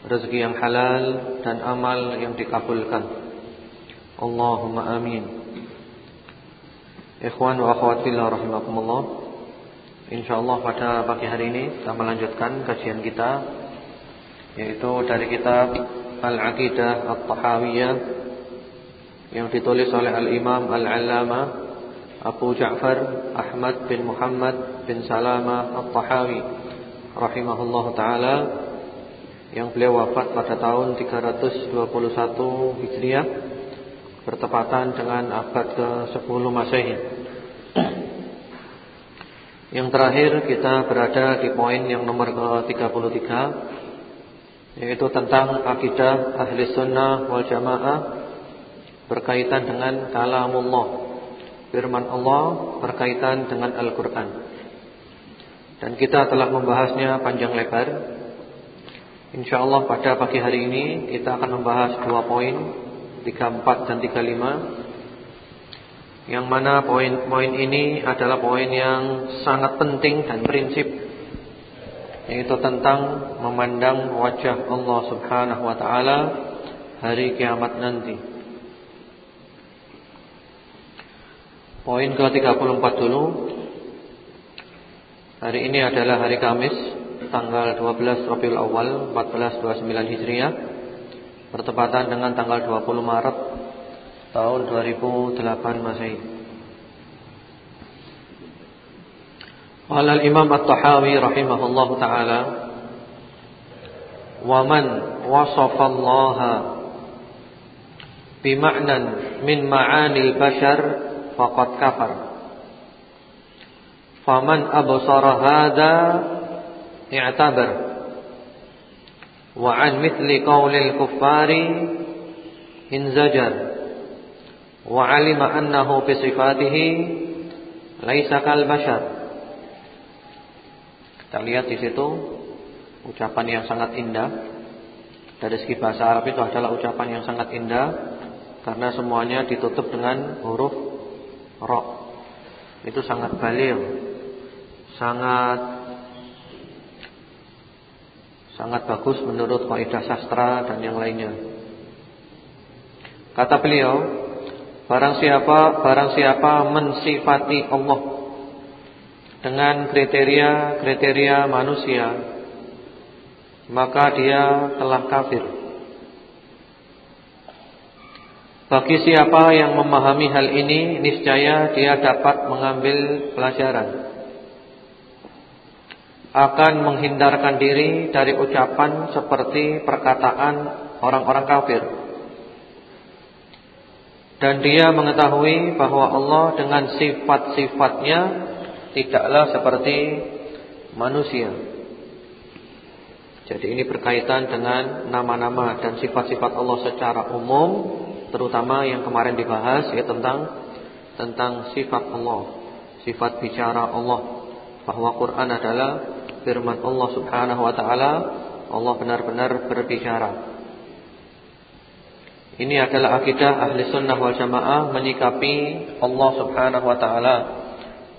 Rezeki yang halal dan amal yang dikabulkan. Allahumma amin. Ikhwan wa akhwat fillah rahimakumullah. InsyaAllah pada pagi hari ini Kita melanjutkan kajian kita Yaitu dari kitab Al-Aqidah At-Tahawiyah Yang ditulis oleh Al-Imam Al-Allamah Abu Ja'far Ahmad bin Muhammad bin Salama At-Tahawi rahimahullah taala yang beliau wafat pada tahun 321 Hijriah bertepatan dengan abad ke-10 Masehi. Yang terakhir kita berada di poin yang nomor ke-33 yaitu tentang akidah ahli sunnah wal jamaah berkaitan dengan kalamullah firman Allah berkaitan dengan Al-Quran Dan kita telah membahasnya panjang lebar InsyaAllah pada pagi hari ini kita akan membahas dua poin 34 dan 35 Yang mana poin-poin ini adalah poin yang sangat penting dan prinsip Yaitu tentang memandang wajah Allah subhanahu wa ta'ala Hari kiamat nanti. Poin ke-34 dulu. Hari ini adalah hari Kamis Tanggal 12 Rabiul Awal 1429 Hijriah Bertepatan dengan tanggal 20 Maret Tahun 2008 Masehi Qala al-Imam At-Tahawi rahimahullahu taala wa man wasafa Allah bima'nan min ma'anil bashar faqad kafar. Faman absara hadza i'tabar. Wa an mithli qaulil kuffari inzajar. Wa alima annahu bi sifatihi laisa kal bashar. Kita lihat di situ ucapan yang sangat indah. Dari segi bahasa Arab itu adalah ucapan yang sangat indah karena semuanya ditutup dengan huruf Rok Itu sangat balir Sangat Sangat bagus menurut kaidah sastra dan yang lainnya. Kata beliau Barang siapa Barang siapa mensifati Allah Dengan kriteria-kriteria manusia Maka dia telah kafir. Bagi siapa yang memahami hal ini Niscaya dia dapat mengambil pelajaran Akan menghindarkan diri dari ucapan Seperti perkataan orang-orang kafir. Dan dia mengetahui bahwa Allah dengan sifat-sifatnya Tidaklah seperti manusia. Jadi ini berkaitan dengan nama-nama dan sifat-sifat Allah secara umum terutama yang kemarin dibahas ya tentang tentang sifat Allah, sifat bicara Allah bahwa Quran adalah firman Allah Subhanahu wa taala, Allah benar-benar berbicara. Ini adalah akidah ahli sunnah wal jamaah menyikapi Allah subhanahu wa ta'ala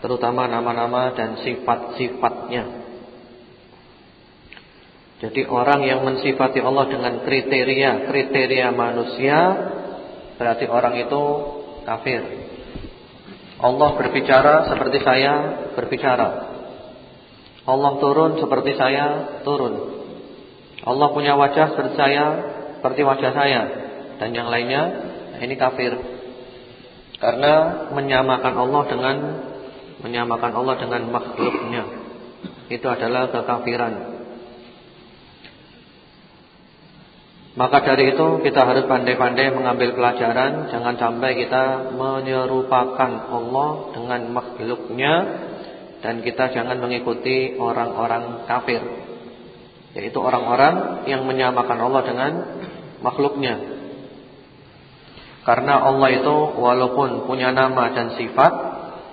Terutama nama-nama dan sifat-sifatnya Jadi orang yang mensifati Allah dengan kriteria-kriteria manusia berarti orang itu kafir. Allah berbicara seperti saya berbicara. Allah turun seperti saya turun. Allah punya wajah seperti saya, seperti wajah saya dan yang lainnya, nah ini kafir. Karena menyamakan Allah dengan menyamakan Allah dengan makhluknya itu adalah kekafiran. Maka dari itu kita harus pandai-pandai mengambil pelajaran Jangan sampai kita menyerupakan Allah dengan makhluknya Dan kita jangan mengikuti orang-orang kafir. Yaitu orang-orang yang menyamakan Allah dengan makhluknya. Karena Allah itu walaupun punya nama dan sifat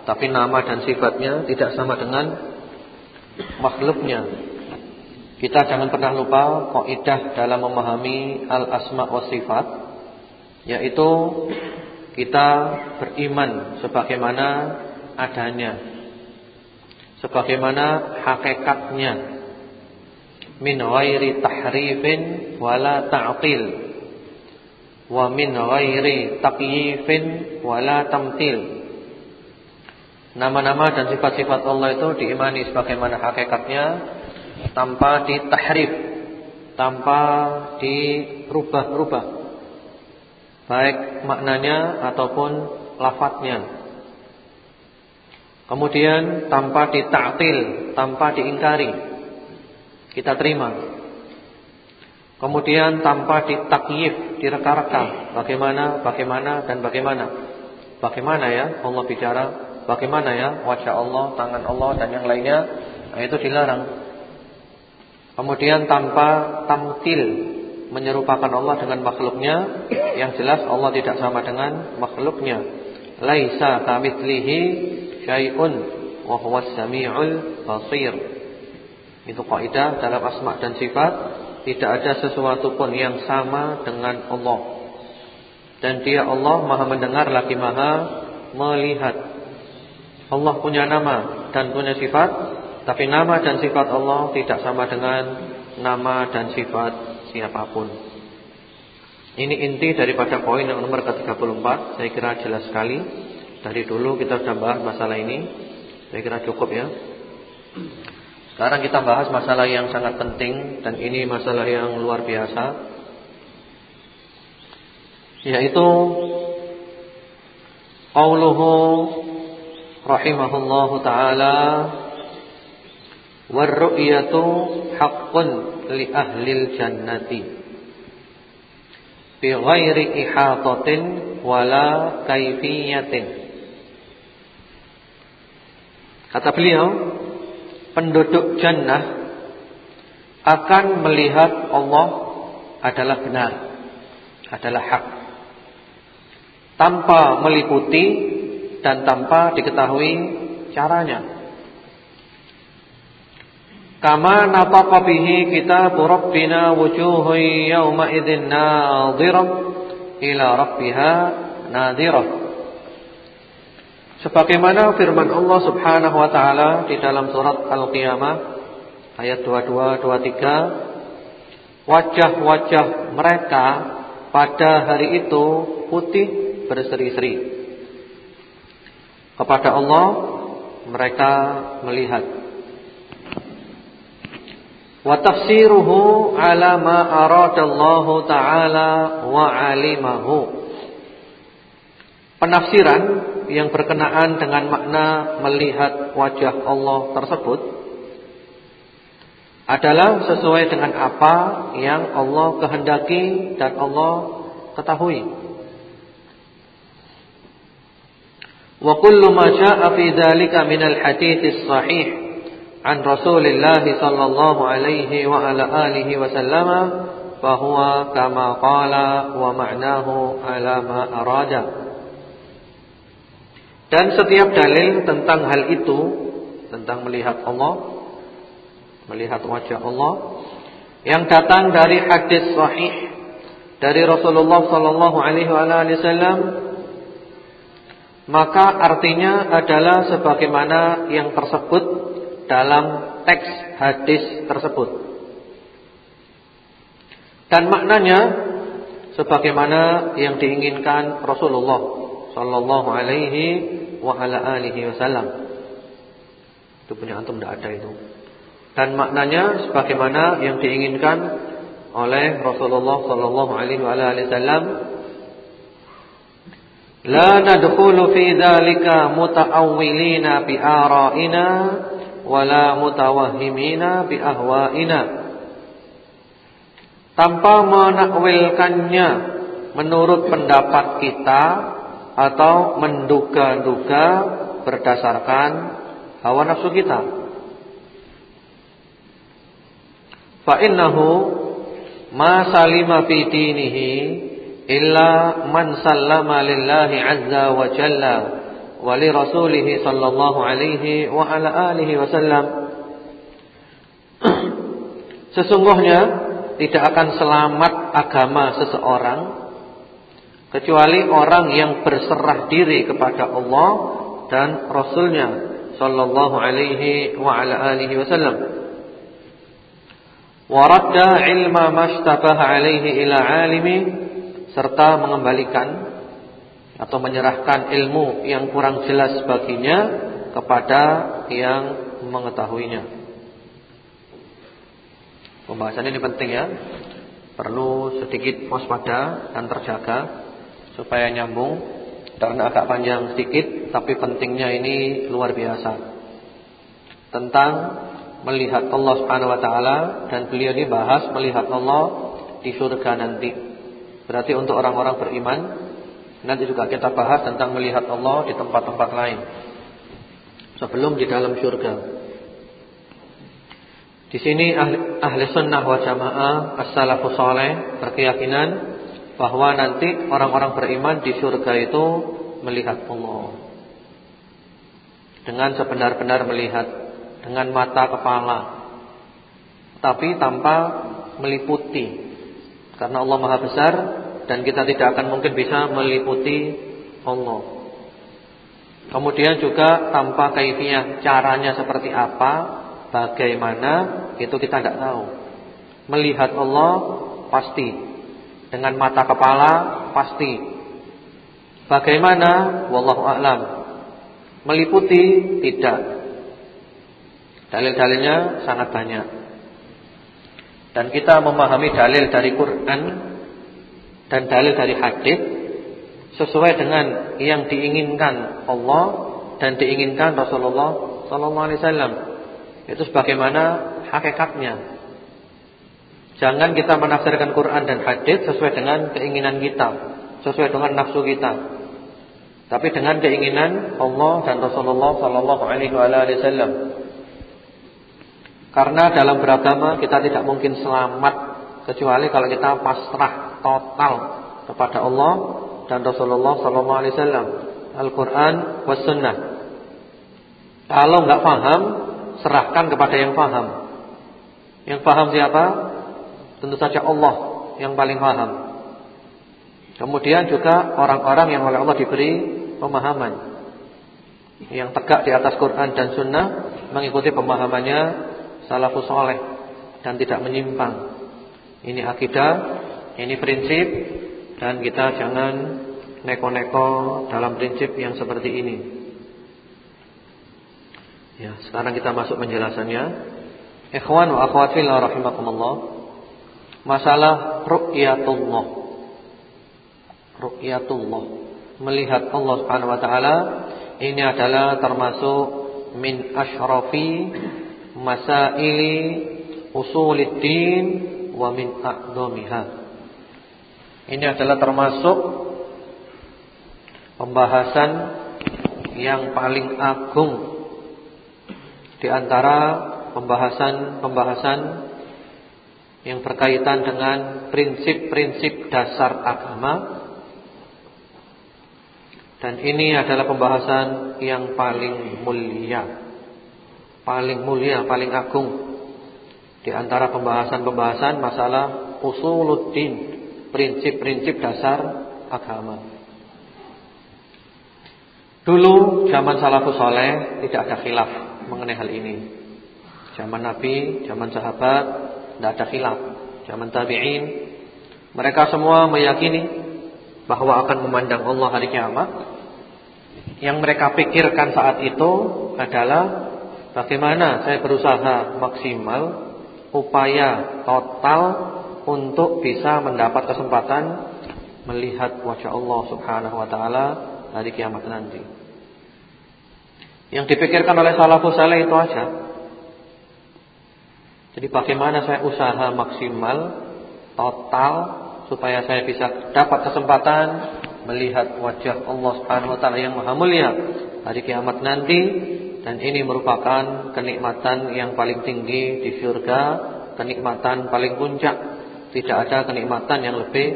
Tapi nama dan sifatnya tidak sama dengan makhluknya. Kita jangan pernah lupa kaidah dalam memahami al-asma wa sifat yaitu kita beriman sebagaimana adanya sebagaimana hakikatnya min ghairi tahrifin wala ta'til wa min ghairi taqyifin wala tamtil Nama-nama dan sifat-sifat Allah itu diimani sebagaimana hakikatnya tanpa ditahrif, tanpa dirubah-rubah. Baik maknanya ataupun lafadznya. Kemudian tanpa ditaktil, tanpa diingkari. Kita terima. Kemudian tanpa ditakyif, direka-reka. Bagaimana, bagaimana dan bagaimana. Bagaimana ya Allah bicara, bagaimana ya wajah Allah, tangan Allah dan yang lainnya. Nah, itu dilarang. Kemudian tanpa tamtil menyerupakan Allah dengan makhluknya, yang jelas Allah tidak sama dengan makhluknya. Laisa kamitslihi syai'un wa huwas samiul basir. Itu kaidah dalam asma dan sifat, tidak ada sesuatu pun yang sama dengan Allah. Dan dia Allah Maha mendengar lagi Maha melihat. Allah punya nama dan punya sifat tapi nama dan sifat Allah tidak sama dengan nama dan sifat siapa pun. Ini inti daripada poin yang nomor ke-34. Saya kira jelas sekali. Dari dulu kita sudah bahas masalah ini. Saya kira cukup ya. Sekarang kita bahas masalah yang sangat penting dan ini masalah yang luar biasa. Yaitu qauluhu rahimahullahu taala Warru'yatu haqqun li ahlil jannati Bi ghairi ihatatin wala kaifiyatin Kata beliau Penduduk jannah Akan melihat Allah adalah benar Adalah hak Tanpa meliputi Dan tanpa diketahui caranya Kama nataqa bihi kitab Rabbina wujuhun yawma idzin nadhirah ila rabbiha nadhirah. Sebagaimana firman Allah Subhanahu wa taala di dalam surat Al-Qiyamah ayat 22 23 wajah-wajah mereka pada hari itu putih berseri-seri. Kepada Allah mereka melihat wa tafsiruhu ala ma aradallahu taala wa alimahu penafsiran yang berkenaan dengan makna melihat wajah Allah tersebut adalah sesuai dengan apa yang Allah kehendaki dan Allah ketahui. Wa kullu ma syaa'a fi dzalika min al-hadits sahih an Rasulillah sallallahu alaihi wa ala alihi wasallama fa huwa kama qala wa ma'nahu ala ma arada dan setiap dalil tentang hal itu tentang melihat Allah melihat wajah Allah yang datang dari hadis sahih dari Rasulullah sallallahu maka artinya adalah sebagaimana yang tersebut dalam teks hadis tersebut. Dan maknanya sebagaimana yang diinginkan Rasulullah sallallahu alaihi wa ala alihi wasallam. Itu punya antum tidak ada itu. Dan maknanya sebagaimana yang diinginkan oleh Rasulullah sallallahu alaihi wa alihi wasallam La nadkhulu fi dzalika muta'awwilina bi ara'ina wala mutawahhimina bi ahwa'ina. Tanpa menakwilkannya menurut pendapat kita atau menduga-duga berdasarkan hawa nafsu kita. Fa innahu ma salima fi dinihi illa man sallama lillahi azza wa jalla wa li rasulih sallallahu alaihi wa ala alihi wasallam Sesungguhnya tidak akan selamat agama seseorang kecuali orang yang berserah diri kepada Allah dan Rasulnya sallallahu alaihi wasallam. Waradda ilma mashtabaha alaihi ila alimi serta mengembalikan atau menyerahkan ilmu yang kurang jelas baginya kepada yang mengetahuinya. Pembahasan ini penting ya. Perlu sedikit waspada dan terjaga supaya nyambung karena agak panjang sedikit tapi pentingnya ini luar biasa. Tentang melihat Allah Subhanahu wa taala dan beliau ini bahas melihat Allah di surga nanti. Berarti untuk orang-orang beriman Nanti juga kita bahas tentang melihat Allah di tempat-tempat lain Sebelum di dalam surga Di sini ahli, ahli sunnah wa jamaah As-salafus saleh berkeyakinan Bahwa nanti orang-orang beriman di surga itu Melihat Allah Dengan sebenar-benar melihat Dengan mata kepala Tapi tanpa meliputi karena Allah Maha Besar dan kita tidak akan mungkin bisa meliputi Allah. Kemudian juga tanpa kaifiah caranya seperti apa, bagaimana itu kita tidak tahu. Melihat Allah pasti, dengan mata kepala pasti. Bagaimana? Wallahu a'lam. Meliputi tidak. Dalil-dalilnya sangat banyak. Dan kita memahami dalil dari Quran dan dalil dari hadis sesuai dengan yang diinginkan Allah dan diinginkan Rasulullah sallallahu alaihi wasallam. Itu sebagaimana hakikatnya. Jangan kita menafsirkan Quran dan hadis sesuai dengan keinginan kita, sesuai dengan nafsu kita. Tapi dengan keinginan Allah dan Rasulullah sallallahu alaihi wasallam. Karena dalam beragama kita tidak mungkin selamat kecuali kalau kita pasrah total kepada Allah dan Rasulullah sallallahu alaihi wasallam, Al-Qur'an was sunnah. Kalau enggak paham, serahkan kepada yang paham. Yang paham siapa? Tentu saja Allah yang paling paham. Kemudian juga orang-orang yang oleh Allah diberi pemahaman yang tegak di atas Quran dan Sunnah mengikuti pemahamannya salafus soleh dan tidak menyimpang. Ini akidah, ini prinsip dan kita jangan neko-neko dalam prinsip yang seperti ini. Ya, sekarang kita masuk penjelasannya. Ikhwan wa akhwat fillah rahimakumullah. Masalah ru'yatullah. Ru'yatullah. Melihat Allah Subhanahu wa taala ini adalah termasuk min asyrafi masaili usuluddin wa min a'dhamiha. Ini adalah termasuk pembahasan yang paling agung di antara pembahasan-pembahasan yang berkaitan dengan prinsip-prinsip dasar agama dan ini adalah pembahasan yang paling mulia paling mulia, paling agung di antara pembahasan-pembahasan masalah usuluddin, prinsip-prinsip dasar agama. Dulu zaman salafus soleh tidak ada khilaf mengenai hal ini. Zaman Nabi, zaman sahabat tidak ada khilaf. Zaman tabi'in mereka semua meyakini bahwa akan memandang Allah hari kiamat. Yang mereka pikirkan saat itu adalah Bagaimana saya berusaha maksimal upaya total untuk bisa mendapat kesempatan melihat wajah Allah Subhanahu wa taala hari kiamat nanti. Yang dipikirkan oleh salafus saleh itu aja. Jadi bagaimana saya usaha maksimal total supaya saya bisa dapat kesempatan melihat wajah Allah Subhanahu wa yang maha mulia hari kiamat nanti dan ini merupakan kenikmatan yang paling tinggi di surga, kenikmatan paling puncak. Tidak ada kenikmatan yang lebih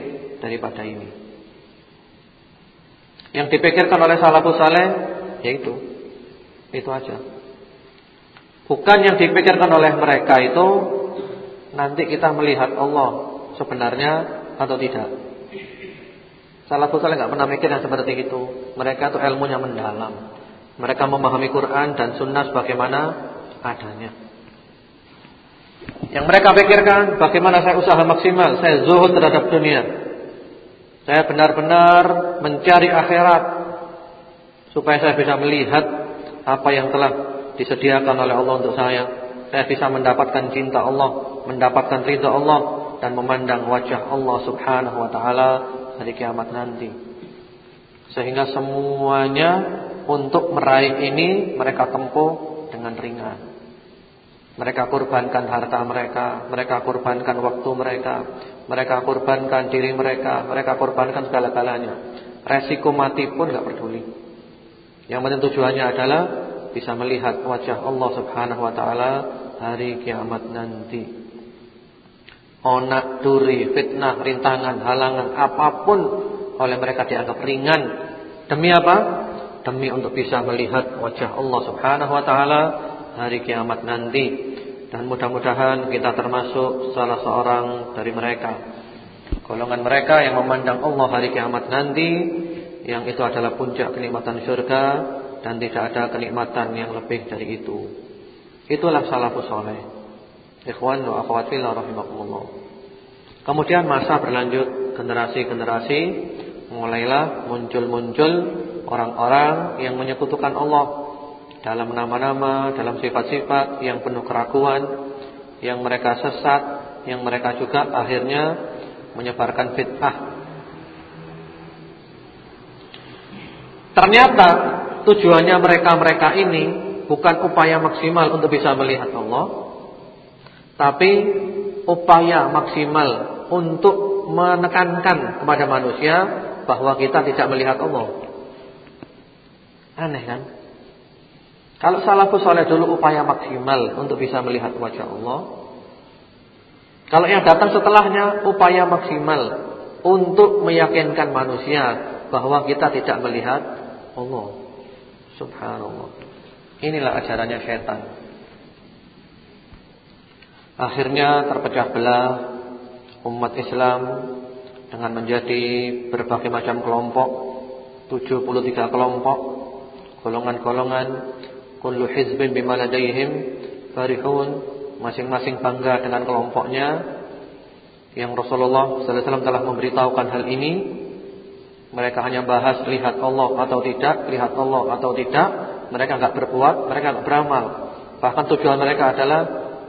daripada ini. Yang dipikirkan oleh salafus saleh yaitu itu aja. Bukan yang dipikirkan oleh mereka itu nanti kita melihat Allah sebenarnya atau tidak. Salafus saleh enggak pernah mikir yang seperti itu. Mereka itu ilmunya mendalam. Mereka memahami Quran dan Sunnah sebagaimana adanya. Yang mereka pikirkan bagaimana saya usaha maksimal, saya zuhud terhadap dunia. Saya benar-benar mencari akhirat supaya saya bisa melihat apa yang telah disediakan oleh Allah untuk saya. Saya bisa mendapatkan cinta Allah, mendapatkan ridha Allah dan memandang wajah Allah Subhanahu wa taala hari kiamat nanti. Sehingga semuanya untuk meraih ini mereka tempuh dengan ringan. Mereka korbankan harta mereka, mereka korbankan waktu mereka, mereka korbankan diri mereka, mereka korbankan segala-galanya. Resiko mati pun enggak peduli. Yang penting tujuannya adalah bisa melihat wajah Allah Subhanahu wa taala hari kiamat nanti. Onak, duri, fitnah, rintangan, halangan apa pun oleh mereka dianggap ringan. Demi apa? demi untuk bisa melihat wajah Allah Subhanahu wa taala hari kiamat nanti dan mudah-mudahan kita termasuk salah seorang dari mereka golongan mereka yang memandang Allah hari kiamat nanti yang itu adalah puncak kenikmatan surga dan tidak ada kenikmatan yang lebih dari itu. Itulah salafus saleh. Ikhwan wa akhwat rahimakumullah. Kemudian masa berlanjut generasi-generasi mulailah muncul-muncul orang-orang yang menyekutukan Allah. Dalam nama-nama, dalam sifat-sifat yang penuh keraguan, yang mereka sesat, yang mereka juga akhirnya menyebarkan fitnah. Ternyata tujuannya mereka-mereka ini bukan upaya maksimal untuk bisa melihat Allah, tapi upaya maksimal untuk menekankan kepada manusia bahwa kita tidak melihat Allah. Aneh kan? Kalau salafus soleh dulu upaya maksimal untuk bisa melihat wajah Allah. Kalau yang datang setelahnya upaya maksimal untuk meyakinkan manusia bahwa kita tidak melihat Allah. Subhanallah. Inilah ajarannya setan. Akhirnya terpecah belah umat Islam dengan menjadi berbagai macam kelompok, 73 kelompok golongan-golongan kullu hizbin bima ladaihim farihun masing-masing bangga dengan kelompoknya yang Rasulullah wasallam telah memberitahukan hal ini mereka hanya bahas lihat Allah atau tidak lihat Allah atau tidak. Mereka enggak berbuat mereka enggak beramal. Bahkan tujuan mereka adalah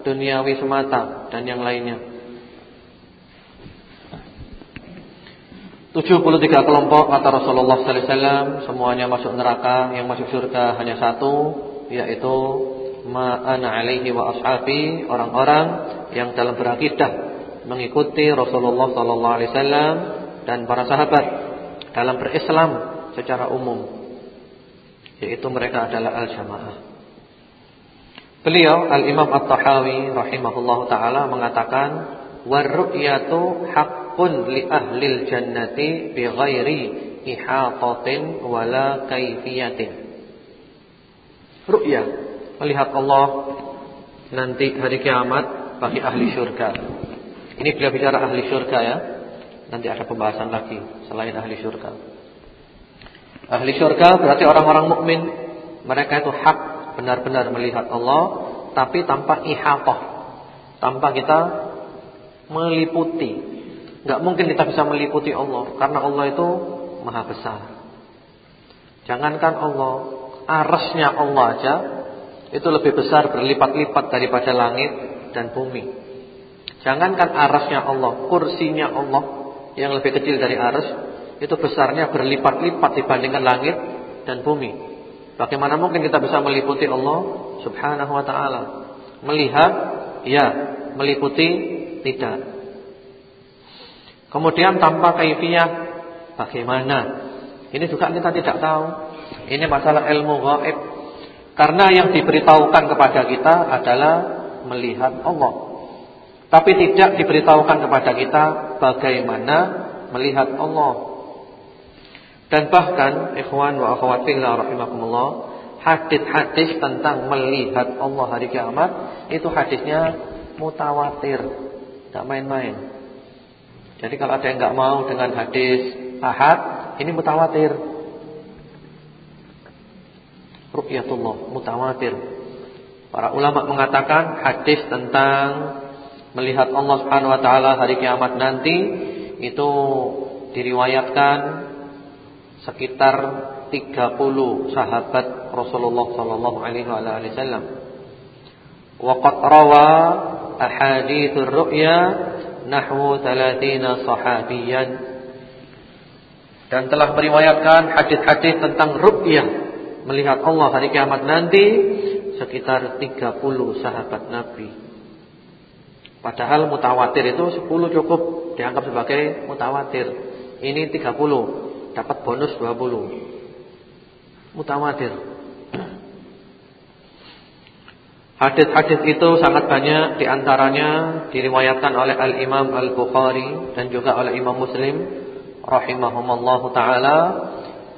duniawi semata dan yang lainnya. 73 kelompok kata Rasulullah sallallahu alaihi wasallam semuanya masuk neraka, yang masuk surga hanya satu yaitu ma'ana alaihi wa ashabi, orang-orang yang dalam berakidah mengikuti Rasulullah sallallahu alaihi wasallam dan para sahabat dalam berislam secara umum yaitu mereka adalah al-jamaah. Beliau Al-Imam At-Tahawi rahimahullahu taala mengatakan war ru'yatu haqq haqqun li ahlil jannati bi ghairi ihatatin wala kaifiyatin. Ru'ya, melihat Allah nanti hari kiamat bagi ahli syurga. Ini bila bicara ahli syurga ya. Nanti ada pembahasan lagi selain ahli syurga. Ahli syurga berarti orang-orang mukmin. Mereka itu hak benar-benar melihat Allah tapi tanpa ihatah. Tanpa kita meliputi Enggak mungkin kita bisa meliputi Allah karena Allah itu maha besar. Jangankan Allah, arasnya Allah aja itu lebih besar berlipat-lipat daripada langit dan bumi. Jangankan arasnya Allah, kursinya Allah yang lebih kecil dari aras itu besarnya berlipat-lipat dibandingkan langit dan bumi. Bagaimana mungkin kita bisa meliputi Allah Subhanahu wa taala? Melihat ya, meliputi tidak. Kemudian tanpa kaifiyah bagaimana? Ini juga kita tidak tahu. Ini masalah ilmu gaib. Karena yang diberitahukan kepada kita adalah melihat Allah. Tapi tidak diberitahukan kepada kita bagaimana melihat Allah. Dan bahkan ikhwan wa akhwat fillah rahimakumullah, hadis-hadis tentang melihat Allah hari kiamat itu hadisnya mutawatir, tidak main-main. Jadi kalau ada yang nggak mau dengan hadis ahad, ini mutawatir. Ruqyatullah mutawatir. Para ulama mengatakan hadis tentang melihat Allah Subhanahu wa taala hari kiamat nanti itu diriwayatkan sekitar 30 sahabat Rasulullah sallallahu alaihi wasallam. Wa qad rawa ahaditsur ru'ya nahwu 30 sahabiyan dan telah meriwayatkan hadis-hadis tentang ru'yah melihat Allah hari kiamat nanti sekitar 30 sahabat Nabi. Padahal mutawatir itu 10 cukup dianggap sebagai mutawatir. Ini 30, dapat bonus 20. Mutawatir. Hadis-hadis itu sangat banyak di antaranya diriwayatkan oleh Al-Imam Al-Bukhari dan juga oleh Imam Muslim rahimahumallahu taala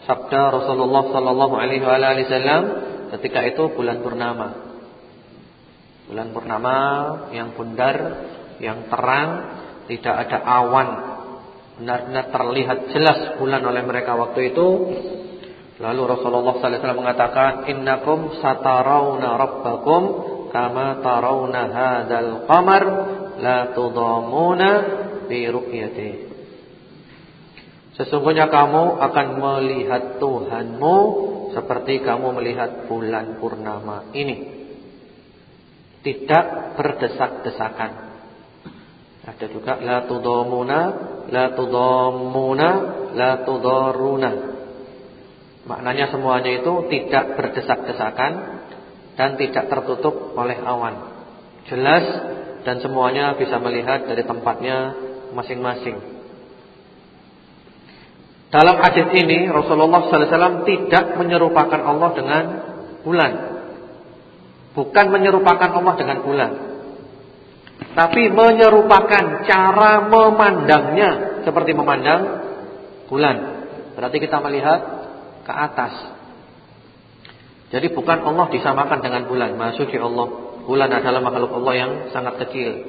sabda Rasulullah sallallahu alaihi wasallam Ketika itu bulan purnama. Bulan purnama yang bundar, yang terang, tidak ada awan. Benar-benar terlihat jelas bulan oleh mereka waktu itu. Lalu Rasulullah sallallahu alaihi wasallam mengatakan, "Innakum satarawna rabbakum kama tarawna hadzal qamar la tudamuna bi ru'yatihi." Sesungguhnya kamu akan melihat Tuhanmu seperti kamu melihat bulan purnama ini. Tidak berdesak-desakan. Ada juga la tudamuna, la tudamuna, la tudaruna. Maknanya semuanya itu tidak berdesak-desakan dan tidak tertutup oleh awan. Jelas dan semuanya bisa melihat dari tempatnya masing-masing. Dalam hadis ini Rasulullah sallallahu alaihi wasallam tidak menyerupakan Allah dengan bulan. Bukan menyerupakan Allah dengan bulan. Tapi menyerupakan cara memandangnya seperti memandang bulan. Berarti kita melihat ke atas. Jadi bukan Allah disamakan dengan bulan. Maksudnya Allah, bulan adalah makhluk Allah yang sangat kecil.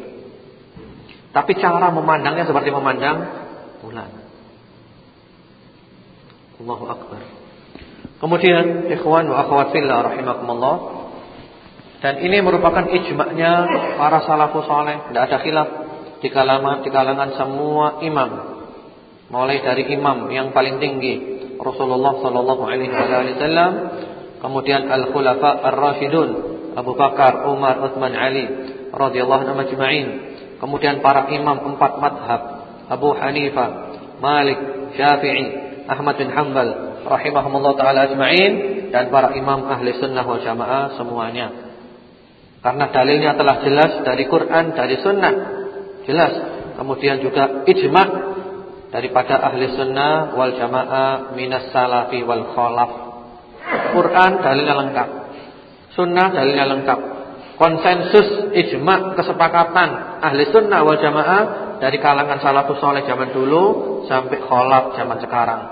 Tapi cara memandangnya seperti memandang bulan. Allahu akbar. Kemudian ikhwan wa akhwat fillah rahimakumullah dan ini merupakan ijma'nya para salafus saleh, tidak ada khilaf di kalangan di kalangan semua imam. Mulai dari imam yang paling tinggi Rasulullah sallallahu alaihi wasallam, kemudian al-khulafa ar-rasyidun Abu Bakar, Umar, Utsman, Ali radhiyallahu anhum ajma'in. Kemudian para imam empat madhab Abu Hanifah, Malik, Syafi'i, Ahmad bin Hanbal rahimahumullah taala ajma'in dan para imam ahli sunnah wal jamaah semuanya. Karena dalilnya telah jelas dari Quran, dari sunnah. Jelas. Kemudian juga ijma' daripada ahli sunnah wal jamaah minas salafi wal khalaf. Quran dalilnya lengkap. Sunnah dalilnya lengkap. Konsensus ijma' kesepakatan ahli sunnah wal jamaah dari kalangan salafus soleh zaman dulu sampai khalaf zaman sekarang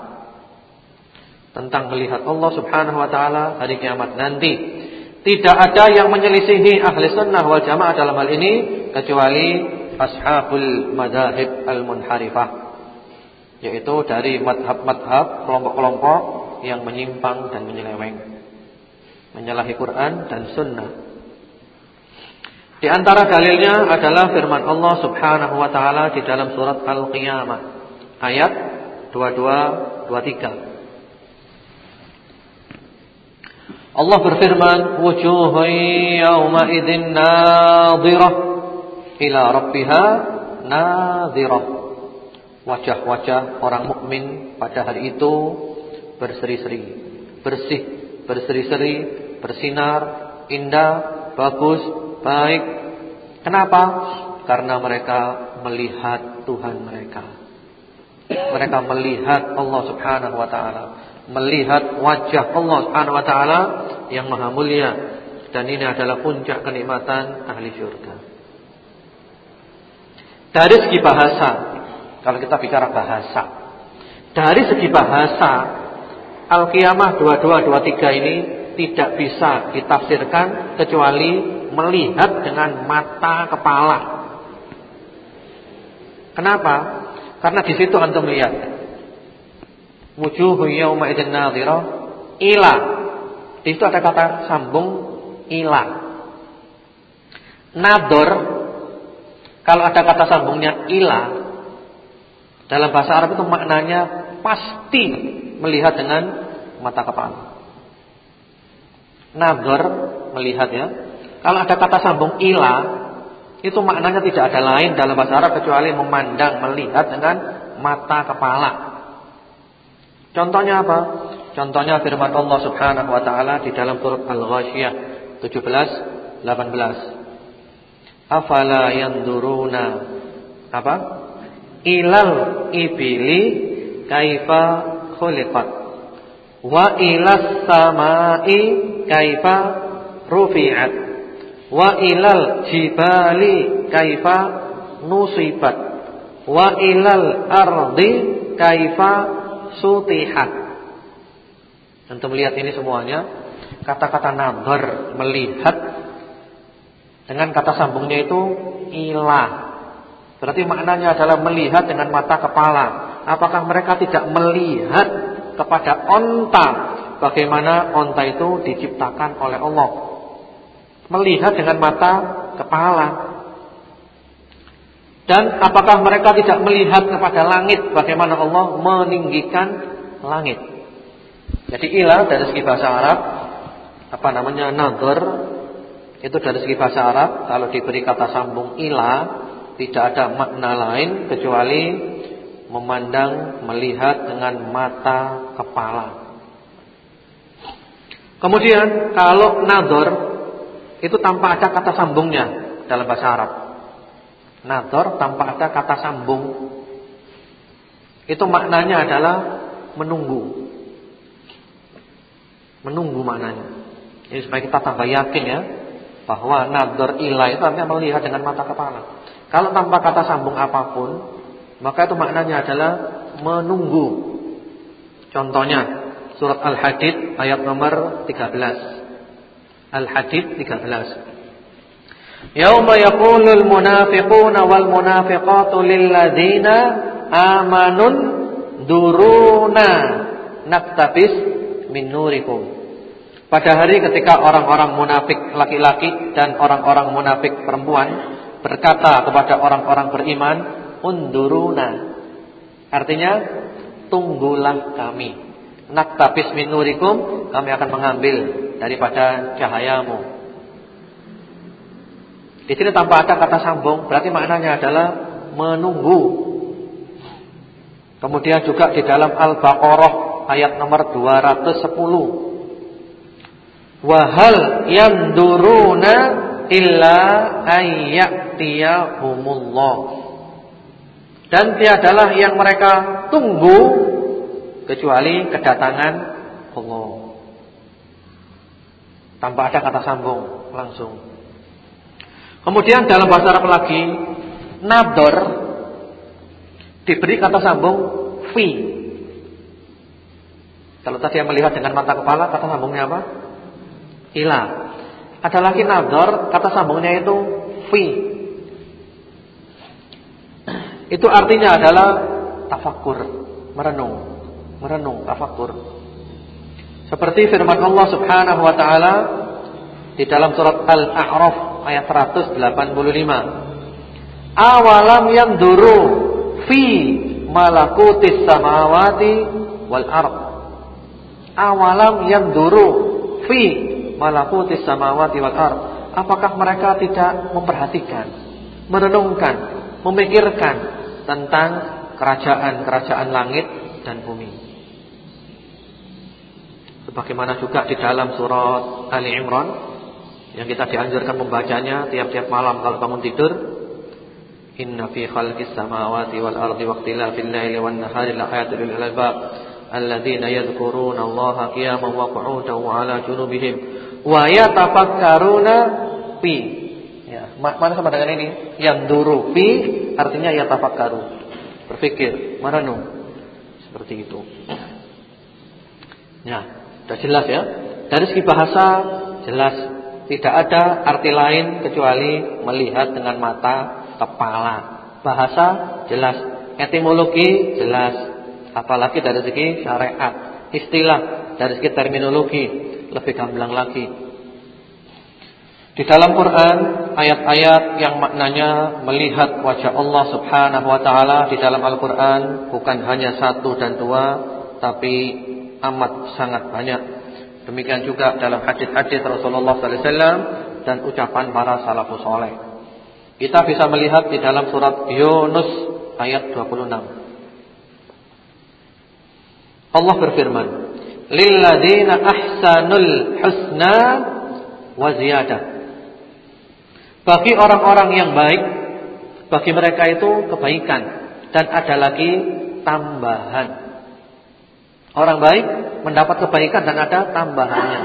tentang melihat Allah Subhanahu wa taala hari kiamat nanti. Tidak ada yang menyelisihi ahli sunnah wal jamaah dalam hal ini kecuali ashabul madahib al-munharifah yaitu dari madhab-madhab kelompok-kelompok yang menyimpang dan menyeleweng menyalahi Quran dan sunnah. Di antara dalilnya adalah firman Allah Subhanahu wa taala di dalam surat Al-Qiyamah ayat 22 23 Allah berfirman, "Wujuhun yawma idzin ila rabbiha nadhirah." Wajah-wajah orang mukmin pada hari itu berseri-seri, bersih, berseri-seri, bersinar, indah, bagus, baik. Kenapa? Karena mereka melihat Tuhan mereka. Mereka melihat Allah Subhanahu wa taala, melihat wajah Allah Subhanahu wa taala yang maha mulia dan ini adalah puncak kenikmatan ahli syurga. Dari segi bahasa, kalau kita bicara bahasa, dari segi bahasa Al-Qiyamah 2223 ini tidak bisa ditafsirkan kecuali melihat dengan mata kepala. Kenapa? Karena di situ antum melihat wujuhu yauma idzin nadhira ila. Di situ ada kata sambung ila. Nador kalau ada kata sambungnya ila dalam bahasa Arab itu maknanya pasti melihat dengan mata kepala. Nador melihat ya. Kalau ada kata sambung ila itu maknanya tidak ada lain dalam bahasa Arab kecuali memandang, melihat dengan mata kepala. Contohnya apa? Contohnya firman Allah Subhanahu wa taala di dalam surat Al-Ghasyiyah 17 18 Afala yanduruna apa? Ilal ibili kaifa khuliqat wa ilas samai kaifa rufi'at wa ilal jibali kaifa nusibat wa ilal ardi kaifa sutihat Tentu melihat ini semuanya Kata-kata nazar melihat dengan kata sambungnya itu ilah. Berarti maknanya adalah melihat dengan mata kepala. Apakah mereka tidak melihat kepada onta bagaimana onta itu diciptakan oleh Allah? Melihat dengan mata kepala. Dan apakah mereka tidak melihat kepada langit bagaimana Allah meninggikan langit? Jadi ilah dari segi bahasa Arab apa namanya nazar itu dari segi bahasa Arab kalau diberi kata sambung ila tidak ada makna lain kecuali memandang melihat dengan mata kepala. Kemudian kalau nazar itu tanpa ada kata sambungnya dalam bahasa Arab. Nazar tanpa ada kata sambung. Itu maknanya adalah menunggu. Menunggu maknanya. Ini supaya kita tambah yakin ya bahwa nador ilah itu artinya melihat dengan mata kepala. Kalau tanpa kata sambung apa pun, maka itu maknanya adalah menunggu. Contohnya surat Al-Hadid ayat nomor 13. Al-Hadid 13. Yauma yaqulul munafiquna wal munafiqatu lil amanun duruna naktabis min. Pada hari ketika orang-orang munafik laki-laki dan orang-orang munafik perempuan berkata kepada orang-orang beriman, "Unduruna." Artinya, tunggulah kami. Naktabis min nurikum, kami akan mengambil daripada cahayamu. Di sini tanpa ada kata sambung, berarti maknanya adalah menunggu. Kemudian juga di dalam Al-Baqarah ayat nomor 210 Wahal yanduruna illa ayyatiyahumullah. Dan tiadalah yang mereka tunggu kecuali kedatangan Allah. Tanpa ada kata sambung langsung. Kemudian dalam bahasa Arab lagi nador diberi kata sambung fi. Kalau tadi yang melihat dengan mata kepala kata sambungnya apa? ila. Ada lagi nazar, kata sambungnya itu fi. Itu artinya adalah tafakkur, merenung, merenung, tafakkur. Seperti firman Allah Subhanahu wa taala di dalam surat Al-A'raf ayat 185. Awalam yang duru fi malakutis samawati wal ard. Awalam yang duru fi malakutis samawati wal ard. Apakah mereka tidak memperhatikan, merenungkan, memikirkan tentang kerajaan-kerajaan langit dan bumi. Sebagaimana juga di dalam surat Ali Imran yang kita dianjurkan membacanya tiap-tiap malam kalau bangun tidur. Inna fi khalqis samawati wal ardi waqtilafil laili wan nahari laayatin lil albab alladzina yadhkuruna Allaha qiyaman wa qu'udan wa 'ala junubihim wa yatafakkaruna fi. Ya mana sama dengan ini? Yang duru fi artinya yatafakkaru. Berpikir merenung. Seperti itu. Ya sudah jelas ya? Dari segi bahasa jelas tidak ada arti lain kecuali melihat dengan mata kepala bahasa jelas etimologi jelas apalagi dari segi syariat, istilah dari segi terminologi lebih gamblang lagi. Di dalam Quran ayat-ayat yang maknanya melihat wajah Allah Subhanahu wa taala di dalam Al-Qur'an bukan hanya satu dan dua tapi amat sangat banyak. Demikian juga dalam hadis-hadis Rasulullah sallallahu alaihi wasallam dan ucapan para salafus saleh. Kita bisa melihat di dalam surat Yunus ayat 26. Allah berfirman, "Lilladzina ahsanul husna wa ziyadah." Bagi orang-orang yang baik, bagi mereka itu kebaikan dan ada lagi tambahan. Orang baik mendapat kebaikan dan ada tambahannya.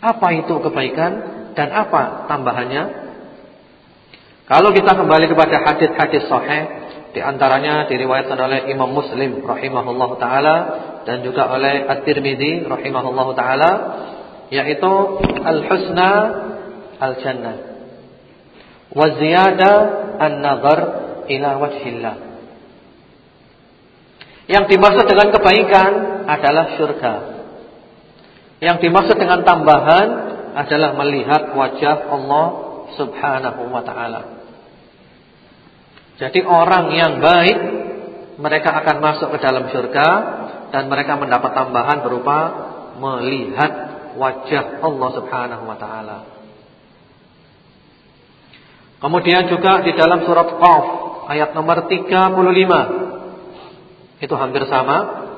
Apa itu kebaikan dan apa tambahannya? Kalau kita kembali kepada hadis-hadis sahih di antaranya diriwayatkan oleh Imam Muslim rahimahullahu taala dan juga oleh At-Tirmizi rahimahullahu taala yaitu al-husna al-jannah wa ziyada an-nazar ila wajhillah. Yang dimaksud dengan kebaikan adalah surga. Yang dimaksud dengan tambahan adalah melihat wajah Allah Subhanahu wa taala. Jadi orang yang baik mereka akan masuk ke dalam surga dan mereka mendapat tambahan berupa melihat wajah Allah Subhanahu wa taala. Kemudian juga di dalam surat Qaf ayat nomor 35 itu hampir sama.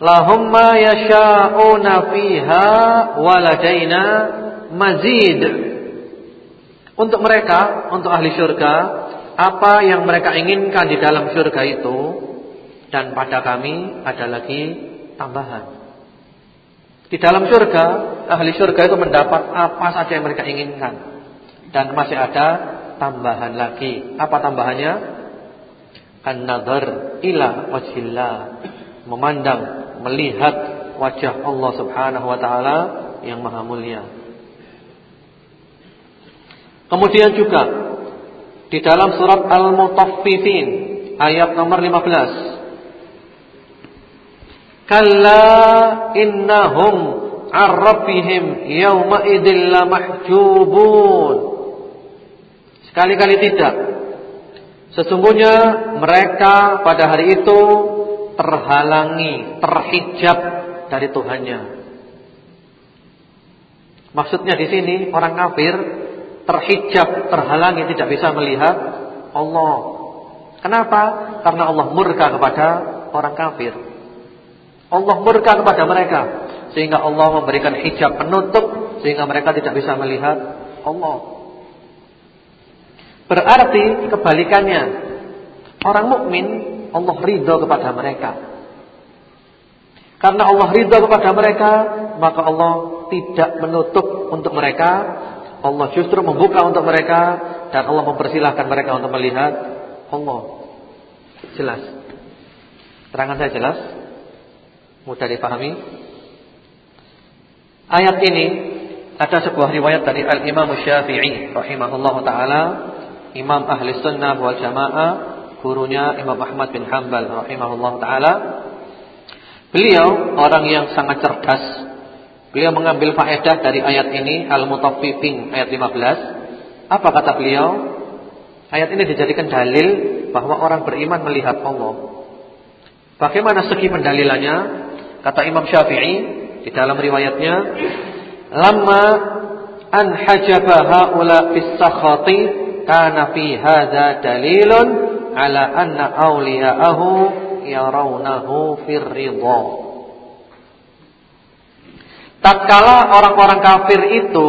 Lahum ma yasha'una fiha waladaina mazid. Untuk mereka, untuk ahli surga apa yang mereka inginkan di dalam surga itu dan pada kami ada lagi tambahan. Di dalam surga, ahli surga itu mendapat apa saja yang mereka inginkan dan masih ada tambahan lagi. Apa tambahannya? An-nadhar ila wajhillah. Memandang, melihat wajah Allah Subhanahu wa taala yang maha mulia. Kemudian juga di dalam surat Al-Mutaffifin ayat nomor 15. Kalla innahum mahjubun. Sekali-kali tidak. Sesungguhnya mereka pada hari itu terhalangi, terhijab dari Tuhannya. Maksudnya di sini orang kafir terhijab, terhalangi tidak bisa melihat Allah. Kenapa? Karena Allah murka kepada orang kafir. Allah murka kepada mereka sehingga Allah memberikan hijab penutup sehingga mereka tidak bisa melihat Allah. Berarti kebalikannya. Orang mukmin Allah ridho kepada mereka. Karena Allah ridho kepada mereka, maka Allah tidak menutup untuk mereka Allah justru membuka untuk mereka dan Allah mempersilahkan mereka untuk melihat Allah. Jelas. Terangan saya jelas? Mudah dipahami? Ayat ini ada sebuah riwayat dari Al-Imam Syafi'i rahimahullah taala, Imam Ahli Sunnah wal Jamaah, gurunya Imam Ahmad bin Hanbal rahimahullah taala. Beliau orang yang sangat cerdas Beliau mengambil faedah dari ayat ini Al-Mutaffifin ayat 15. Apa kata beliau? Ayat ini dijadikan dalil bahwa orang beriman melihat Allah. Bagaimana segi pendalilannya? Kata Imam Syafi'i di dalam riwayatnya, "Lamma an hajaba haula sakhati kana fi hadza dalilun ala anna awliya'ahu yarawnahu fir ridha. Tatkala orang-orang kafir itu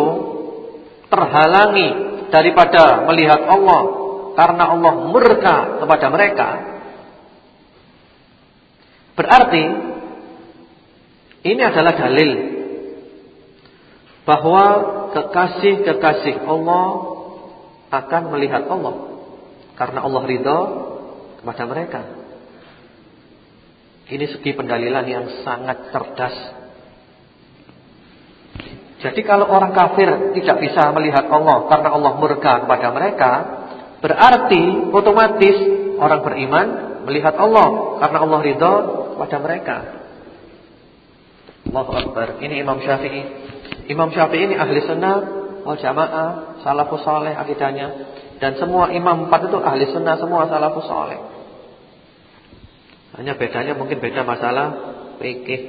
terhalangi daripada melihat Allah karena Allah murka kepada mereka. Berarti ini adalah dalil bahwa kekasih-kekasih Allah akan melihat Allah karena Allah ridha kepada mereka. Ini segi pendalilan yang sangat cerdas. Jadi kalau orang kafir tidak bisa melihat Allah karena Allah murka kepada mereka, berarti otomatis orang beriman melihat Allah karena Allah ridha kepada mereka. Allahu Akbar. Ini Imam Syafi'i. Imam Syafi'i ini ahli sunnah wal jamaah, salafus saleh akidahnya. Dan semua imam empat itu ahli sunnah semua salafus saleh. Hanya bedanya mungkin beda masalah fikih.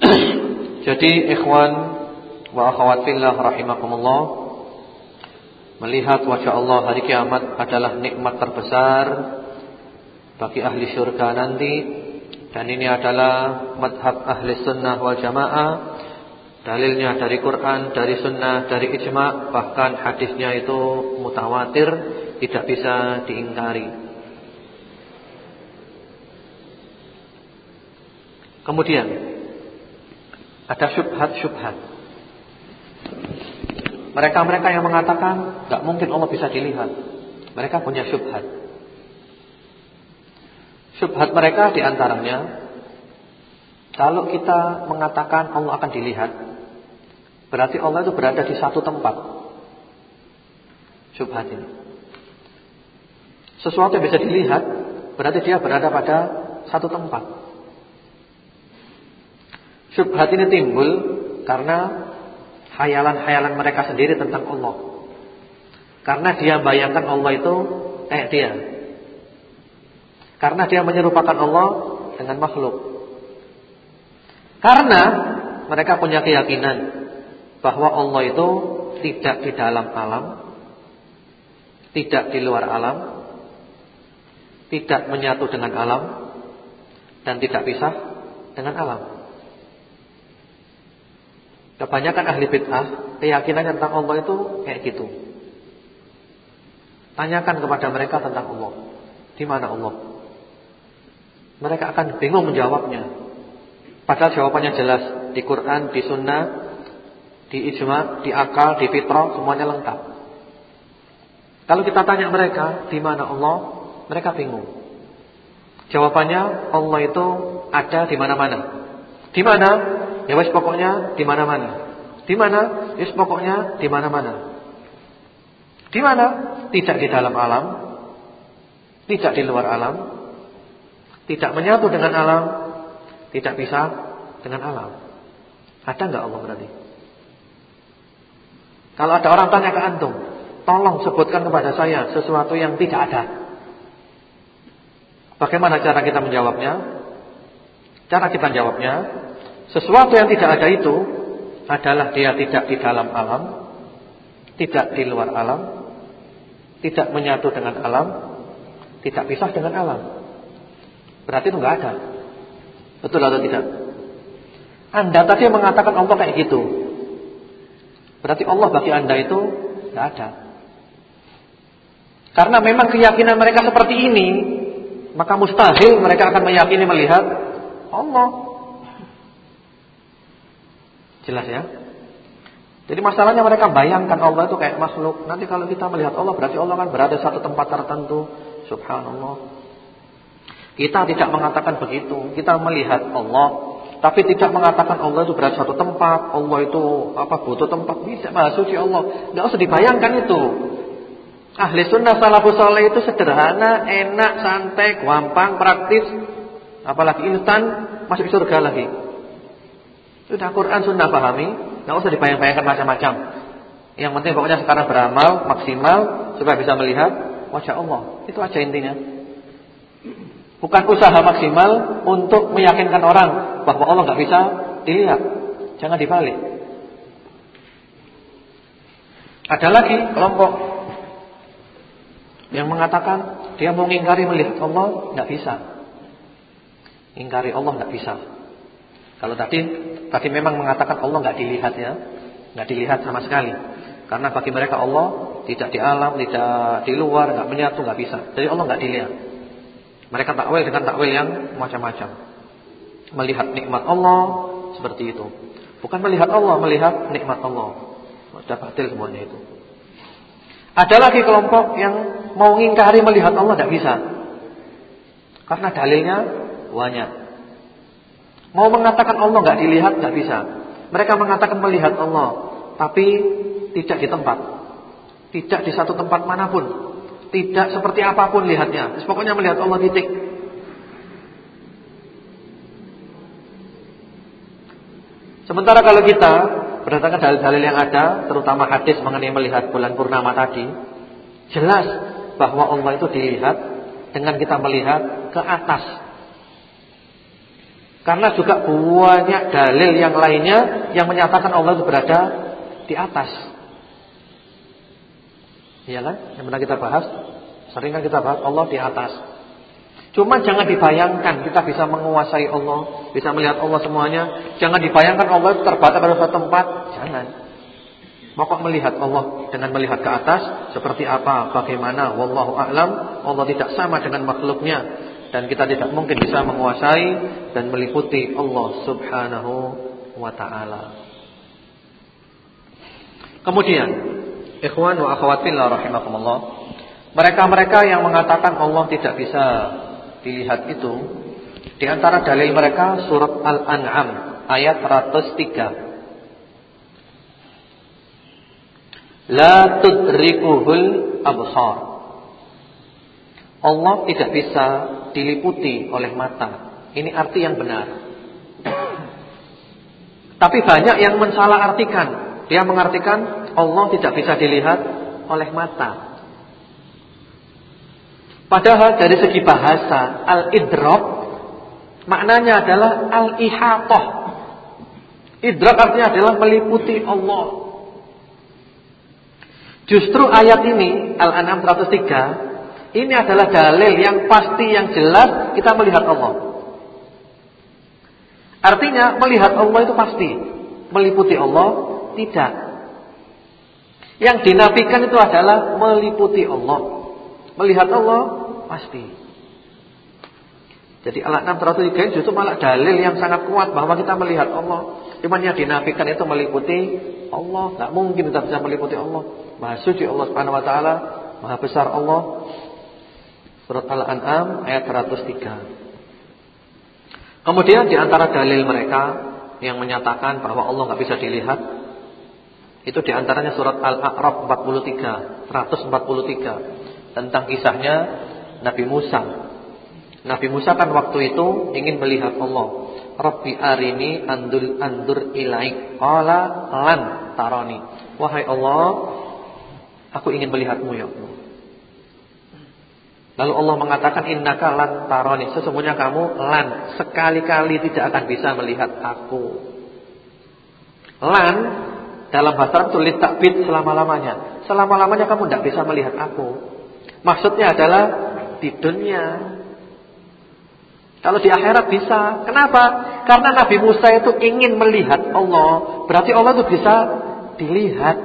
Jadi ikhwan wa akhwat fillah rahimakumullah melihat wajah Allah hari kiamat adalah nikmat terbesar bagi ahli surga nanti dan ini adalah madhab ahli sunnah wal jamaah Dalilnya dari Quran, dari sunnah, dari ijma' Bahkan hadisnya itu mutawatir Tidak bisa diingkari. Kemudian Ada syubhat-syubhat. Mereka-mereka yang mengatakan Gak mungkin Allah bisa dilihat. Mereka punya syubhat. Syubhat mereka di antaranya Kalau kita mengatakan Allah akan dilihat Berarti Allah itu berada di satu tempat. Syubhat ini. Sesuatu yang bisa dilihat berarti dia berada pada satu tempat. Syubhat ini timbul karena hayalan-hayalan mereka sendiri tentang Allah. Karena dia bayangkan Allah itu eh dia. Karena dia menyerupakan Allah dengan makhluk. Karena mereka punya keyakinan bahwa Allah itu tidak di dalam alam, tidak di luar alam, tidak menyatu dengan alam dan tidak pisah dengan alam. Kebanyakan ahli bid'ah keyakinan tentang Allah itu kayak gitu. Tanyakan kepada mereka tentang Allah. Di mana Allah? Mereka akan bingung menjawabnya. Padahal jawabannya jelas di Quran, di Sunnah, di ijma, di akal, di fitrah semuanya lengkap. Kalau kita tanya mereka di mana Allah, mereka bingung. Jawabannya Allah itu ada di mana-mana. Di mana? Ya wis pokoknya di mana-mana. Di mana? Ya wis pokoknya di mana-mana. Di mana? Tidak di dalam alam, tidak di luar alam, tidak menyatu dengan alam, tidak bisa dengan alam. Ada enggak Allah berarti? Kalau ada orang tanya ke antum, tolong sebutkan kepada saya sesuatu yang tidak ada. Bagaimana cara kita menjawabnya? Cara kita jawabnya, sesuatu yang tidak ada itu adalah dia tidak di dalam alam, tidak di luar alam, tidak menyatu dengan alam, tidak pisah dengan alam. Berarti itu enggak ada. Betul atau tidak? Anda tadi mengatakan Allah kayak gitu. Berarti Allah bagi anda itu tidak ada. Karena memang keyakinan mereka seperti ini, maka mustahil mereka akan meyakini melihat Allah. Jelas ya? Jadi masalahnya mereka bayangkan Allah itu kayak makhluk. Nanti kalau kita melihat Allah berarti Allah kan berada satu tempat tertentu. Subhanallah. Kita tidak mengatakan begitu. Kita melihat Allah tapi tidak mengatakan Allah itu berada satu tempat, Allah itu apa butuh tempat, tidak maha suci Allah. Enggak usah dibayangkan itu. Ahli sunnah salafus saleh itu sederhana, enak, santai, gampang, praktis. Apalagi instan masuk surga lagi. Sudah Quran sunnah pahami, enggak usah dibayang-bayangkan macam-macam. Yang penting pokoknya sekarang beramal maksimal supaya bisa melihat wajah Allah. Itu aja intinya. Bukan usaha maksimal untuk meyakinkan orang bahwa Allah nggak bisa dilihat. Jangan dibalik. Ada lagi kelompok Yang mengatakan dia mau mengingkari melihat Allah, tidak bisa. Ingkari Allah tidak bisa. Kalau tadi tadi memang mengatakan Allah nggak dilihat ya, nggak dilihat sama sekali. Karena bagi mereka Allah tidak di alam, tidak di luar, nggak menyatu, nggak bisa. Jadi Allah nggak dilihat. Mereka takwil dengan takwil yang macam-macam. Melihat nikmat Allah seperti itu. Bukan melihat Allah, melihat nikmat Allah. Sudah batil semuanya itu. Ada lagi kelompok yang mau ngingkari melihat Allah tidak bisa. Karena dalilnya banyak. Mau mengatakan Allah nggak dilihat nggak bisa. Mereka mengatakan melihat Allah, tapi tidak di tempat. Tidak di satu tempat mana pun. Tidak seperti apa pun lihatnya. Pokoknya melihat Allah titik. Sementara kalau kita berdasarkan dalil-dalil yang ada, terutama hadis mengenai melihat bulan purnama tadi, jelas bahwa Allah itu dilihat dengan kita melihat ke atas. Karena juga banyak dalil yang lainnya yang menyatakan Allah itu berada di atas. Iya kan? Yang pernah kita bahas, sering kan kita bahas Allah di atas. Cuma jangan dibayangkan kita bisa menguasai Allah, bisa melihat Allah semuanya. Jangan dibayangkan Allah terbatas pada suatu tempat, jangan. Pokok melihat Allah dengan melihat ke atas seperti apa, bagaimana, wallahu a'lam. Allah tidak sama dengan makhluknya dan kita tidak mungkin bisa menguasai dan meliputi Allah Subhanahu wa taala. Kemudian, ikhwan wa akhwat fillah mereka-mereka yang mengatakan Allah tidak bisa dilihat itu di antara dalil mereka surat Al-An'am ayat 103. La tudrikuhul absar. Allah tidak bisa diliputi oleh mata. Ini arti yang benar. Tapi banyak yang mensalah artikan. Dia mengartikan Allah tidak bisa dilihat oleh mata. Padahal dari segi bahasa al-idrak maknanya adalah al-ihatah. Idrak artinya adalah meliputi Allah. Justru ayat ini Al-An'am 103 ini adalah dalil yang pasti yang jelas kita melihat Allah. Artinya melihat Allah itu pasti, meliputi Allah tidak. Yang dinafikan itu adalah meliputi Allah. Melihat Allah pasti. Jadi alat 603 justru malah dalil yang sangat kuat bahwa kita melihat Allah. Cuman yang dinafikan itu meliputi Allah. Tidak mungkin kita bisa meliputi Allah. Maha suci Allah Subhanahu Wa Taala, Maha besar Allah. Surat Al-An'am ayat 103. Kemudian di antara dalil mereka yang menyatakan bahwa Allah nggak bisa dilihat itu di antaranya surat Al-A'raf 43, 143 tentang kisahnya Nabi Musa. Nabi Musa kan waktu itu ingin melihat Allah. Rabbi arini andur andur ilaik. Qala lan tarani. Wahai Allah, aku ingin melihatmu ya Allah. Lalu Allah mengatakan innaka lan tarani. Sesungguhnya kamu lan sekali-kali tidak akan bisa melihat aku. Lan dalam bahasa Arab tulis takbid selama-lamanya. Selama-lamanya kamu tidak bisa melihat aku. Maksudnya adalah di dunia. Kalau di akhirat bisa. Kenapa? Karena Nabi Musa itu ingin melihat Allah. Berarti Allah itu bisa dilihat.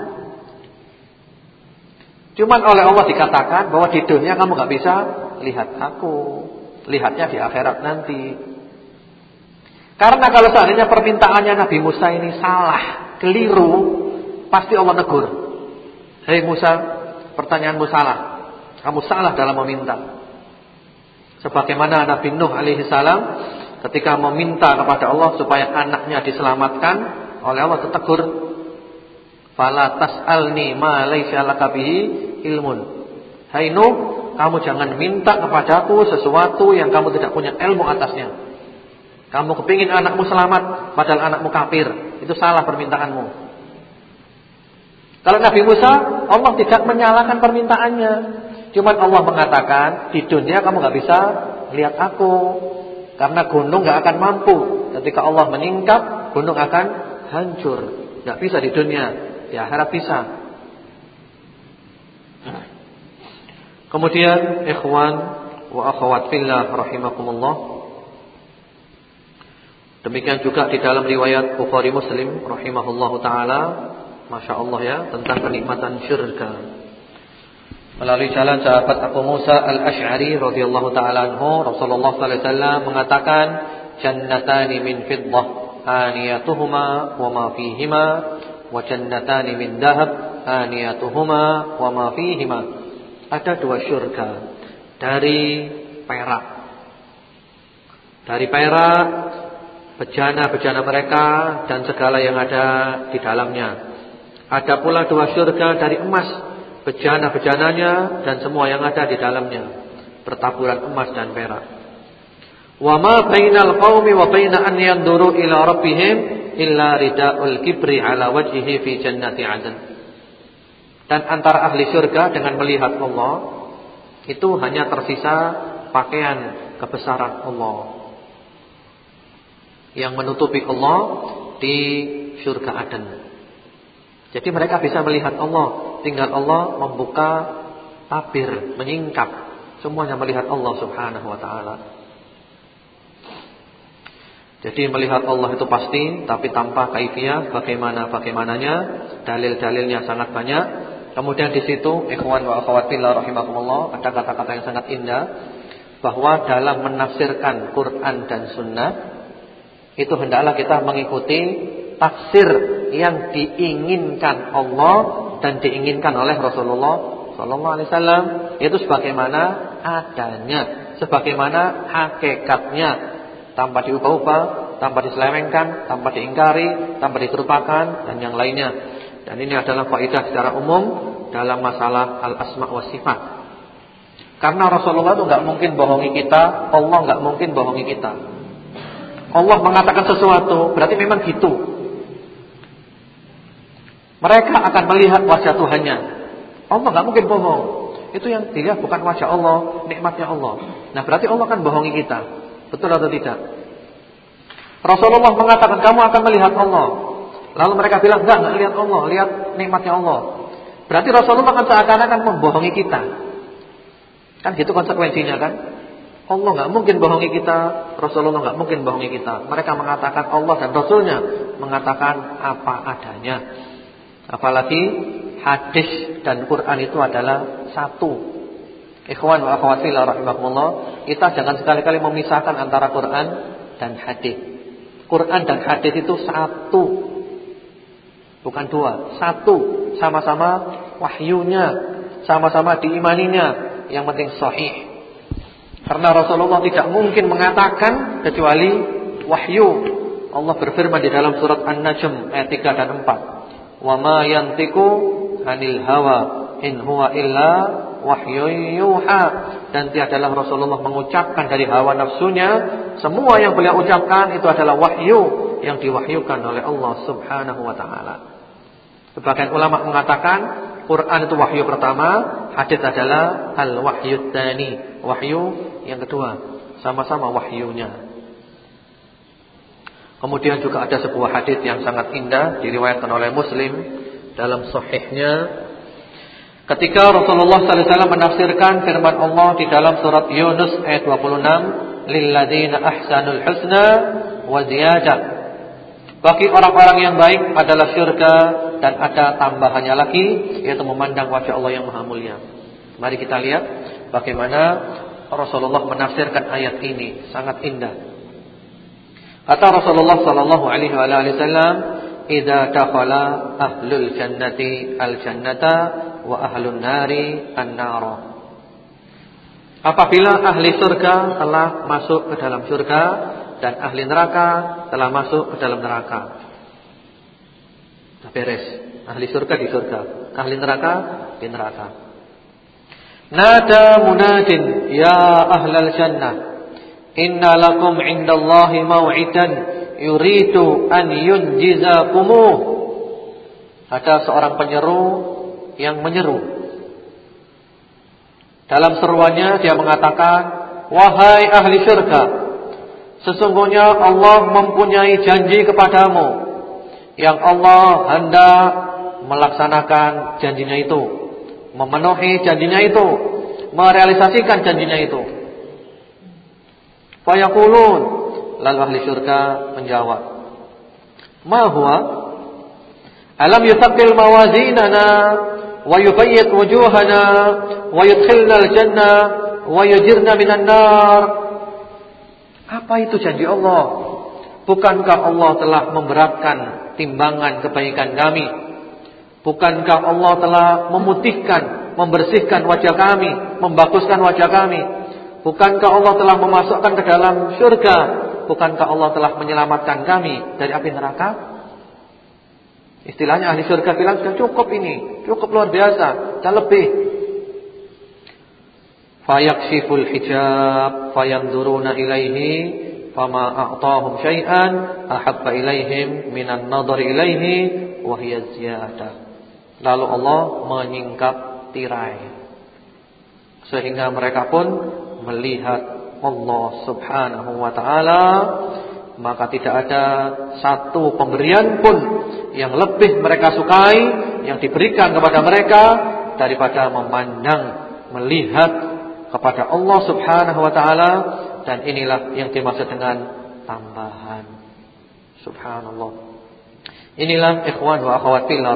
Cuman oleh Allah dikatakan bahwa di dunia kamu gak bisa lihat aku. Lihatnya di akhirat nanti. Karena kalau seandainya permintaannya Nabi Musa ini salah, keliru, pasti Allah negur. Hei Musa, pertanyaanmu salah. Kamu salah dalam meminta. Sebagaimana Nabi Nuh alaihi salam ketika meminta kepada Allah supaya anaknya diselamatkan oleh Allah ditegur fala tasalni ma laisa laka ilmun. Hai Nuh, kamu jangan minta kepadaku sesuatu yang kamu tidak punya ilmu atasnya. Kamu kepingin anakmu selamat padahal anakmu kafir. Itu salah permintaanmu. Kalau Nabi Musa, Allah tidak menyalahkan permintaannya. Cuma Allah mengatakan di dunia kamu nggak bisa lihat aku karena gunung nggak akan mampu. Ketika Allah meningkat, gunung akan hancur. Nggak bisa di dunia, di akhirat bisa. Kemudian ikhwan wa akhwat fillah rahimakumullah. Demikian juga di dalam riwayat Bukhari Muslim rahimahullahu taala, Masya Allah ya, tentang kenikmatan syurga. Melalui jalan sahabat Abu Musa Al-Asy'ari radhiyallahu taala anhu, Rasulullah sallallahu alaihi wasallam mengatakan, "Jannatani min fiddah, aniyatuhuma wa ma fihima, wa jannatani min dahab, aniyatuhuma wa ma fihima." Ada dua syurga dari perak. Dari perak bejana-bejana mereka dan segala yang ada di dalamnya. Ada pula dua syurga dari emas, bejana-bejananya dan semua yang ada di dalamnya, bertaburan emas dan perak. Wa ma bainal qaumi wa baina an yanduru ila rabbihim illa ridaul kibri ala wajhihi fi jannati adn. Dan antara ahli syurga dengan melihat Allah itu hanya tersisa pakaian kebesaran Allah yang menutupi Allah di surga Aden. Jadi mereka bisa melihat Allah, tinggal Allah membuka tabir, menyingkap, semuanya melihat Allah Subhanahu wa taala. Jadi melihat Allah itu pasti, tapi tanpa kaifiah bagaimana bagaimananya, dalil-dalilnya sangat banyak. Kemudian di situ ikhwan wa akhwat fillah rahimakumullah ada kata-kata yang sangat indah bahwa dalam menafsirkan Quran dan Sunnah itu hendaklah kita mengikuti tafsir yang diinginkan Allah dan diinginkan oleh Rasulullah sallallahu alaihi wasallam itu sebagaimana adanya, sebagaimana hakikatnya tanpa diubah-ubah, tanpa diselewengkan, tanpa diingkari, tanpa diterupakan dan yang lainnya. Dan ini adalah kaidah secara umum dalam masalah al-asma wa sifat. Karena Rasulullah itu enggak mungkin bohongi kita, Allah enggak mungkin bohongi kita. Allah mengatakan sesuatu, berarti memang gitu. Mereka akan melihat wajah Tuhannya. Allah nggak mungkin bohong. Itu yang dilihat bukan wajah Allah, nikmatnya Allah. Nah, berarti Allah akan bohongi kita. Betul atau tidak? Rasulullah mengatakan kamu akan melihat Allah. Lalu mereka bilang enggak, enggak lihat Allah, lihat nikmatnya Allah. Berarti Rasulullah akan seakan-akan membohongi kita. Kan gitu konsekuensinya kan? Allah nggak mungkin bohongi kita, Rasulullah nggak mungkin bohongi kita. Mereka mengatakan Allah dan Rasulnya mengatakan apa adanya. Apalagi hadis dan Quran itu adalah satu. Ikhwan wa akhwat kita jangan sekali-kali memisahkan antara Quran dan hadis. Quran dan hadis itu satu. Bukan dua, satu. Sama-sama wahyunya, sama-sama diimaninya. Yang penting sahih. Karena Rasulullah tidak mungkin mengatakan kecuali wahyu. Allah berfirman di dalam surat An-Najm ayat 3 dan 4. Wa ma yantiqu 'anil hawa in huwa illa wahyu yuha. Dan tiadalah Rasulullah mengucapkan dari hawa nafsunya, semua yang beliau ucapkan itu adalah wahyu yang diwahyukan oleh Allah Subhanahu wa taala. Sebagian ulama mengatakan Quran itu wahyu pertama, hadis adalah al-wahyu tsani, wahyu yang kedua, sama-sama wahyunya. Kemudian juga ada sebuah hadis yang sangat indah diriwayatkan oleh Muslim dalam sahihnya ketika Rasulullah wasallam menafsirkan firman Allah di dalam surat Yunus ayat 26, "Lilladzina ahsanul husna wa ziyadah." Bagi orang-orang yang baik adalah surga dan ada tambahannya lagi yaitu memandang wajah Allah yang maha mulia. Mari kita lihat bagaimana Rasulullah menafsirkan ayat ini sangat indah. Kata Rasulullah sallallahu alaihi wasallam, "Idza dakhala ahlul jannati al-jannata wa ahlun nari an-nara." Apabila ahli surga telah masuk ke dalam surga dan ahli neraka telah masuk ke dalam neraka. Sudah beres. Ahli surga di surga, ahli neraka di neraka. Nada munadin ya ahlal jannah Inna lakum indallahi maw'idan yuridu an yunjizakumuh Ada seorang penyeru yang menyeru. Dalam seruannya dia mengatakan Wahai ahli syurga Sesungguhnya Allah mempunyai janji kepadamu Yang Allah hendak melaksanakan janjinya itu memenuhi janjinya itu merealisasikan janjinya itu. Fayaqulun lalu ahli surga menjawab, "Ma huwa? Alam yuthaqqil mawazinana wa yubayyit wujuhana wa yudkhilna al-jannah wa yujirna minan nar?" Apa itu janji Allah? Bukankah Allah telah memberatkan timbangan kebaikan kami? Bukankah Allah telah memutihkan, membersihkan wajah kami, membaguskan wajah kami? Bukankah Allah telah memasukkan ke dalam surga? Bukankah Allah telah menyelamatkan kami dari api neraka? Istilahnya ahli surga bilang sudah cukup ini, cukup luar biasa, dan lebih. Fayakshiful hijab, fayanzuruna ilaihi, fama a'tahum syai'an ahabba ilaihim minan nadhar ilaihi wa ziyadah. Lalu Allah menyingkap tirai. Sehingga mereka pun melihat Allah Subhanahu wa taala maka tidak ada satu pemberian pun yang lebih mereka sukai yang diberikan kepada mereka daripada memandang melihat kepada Allah Subhanahu wa taala. Dan inilah yang dimaksud dengan tambahan. Subhanallah inilah ikhwan wa akhwat fillah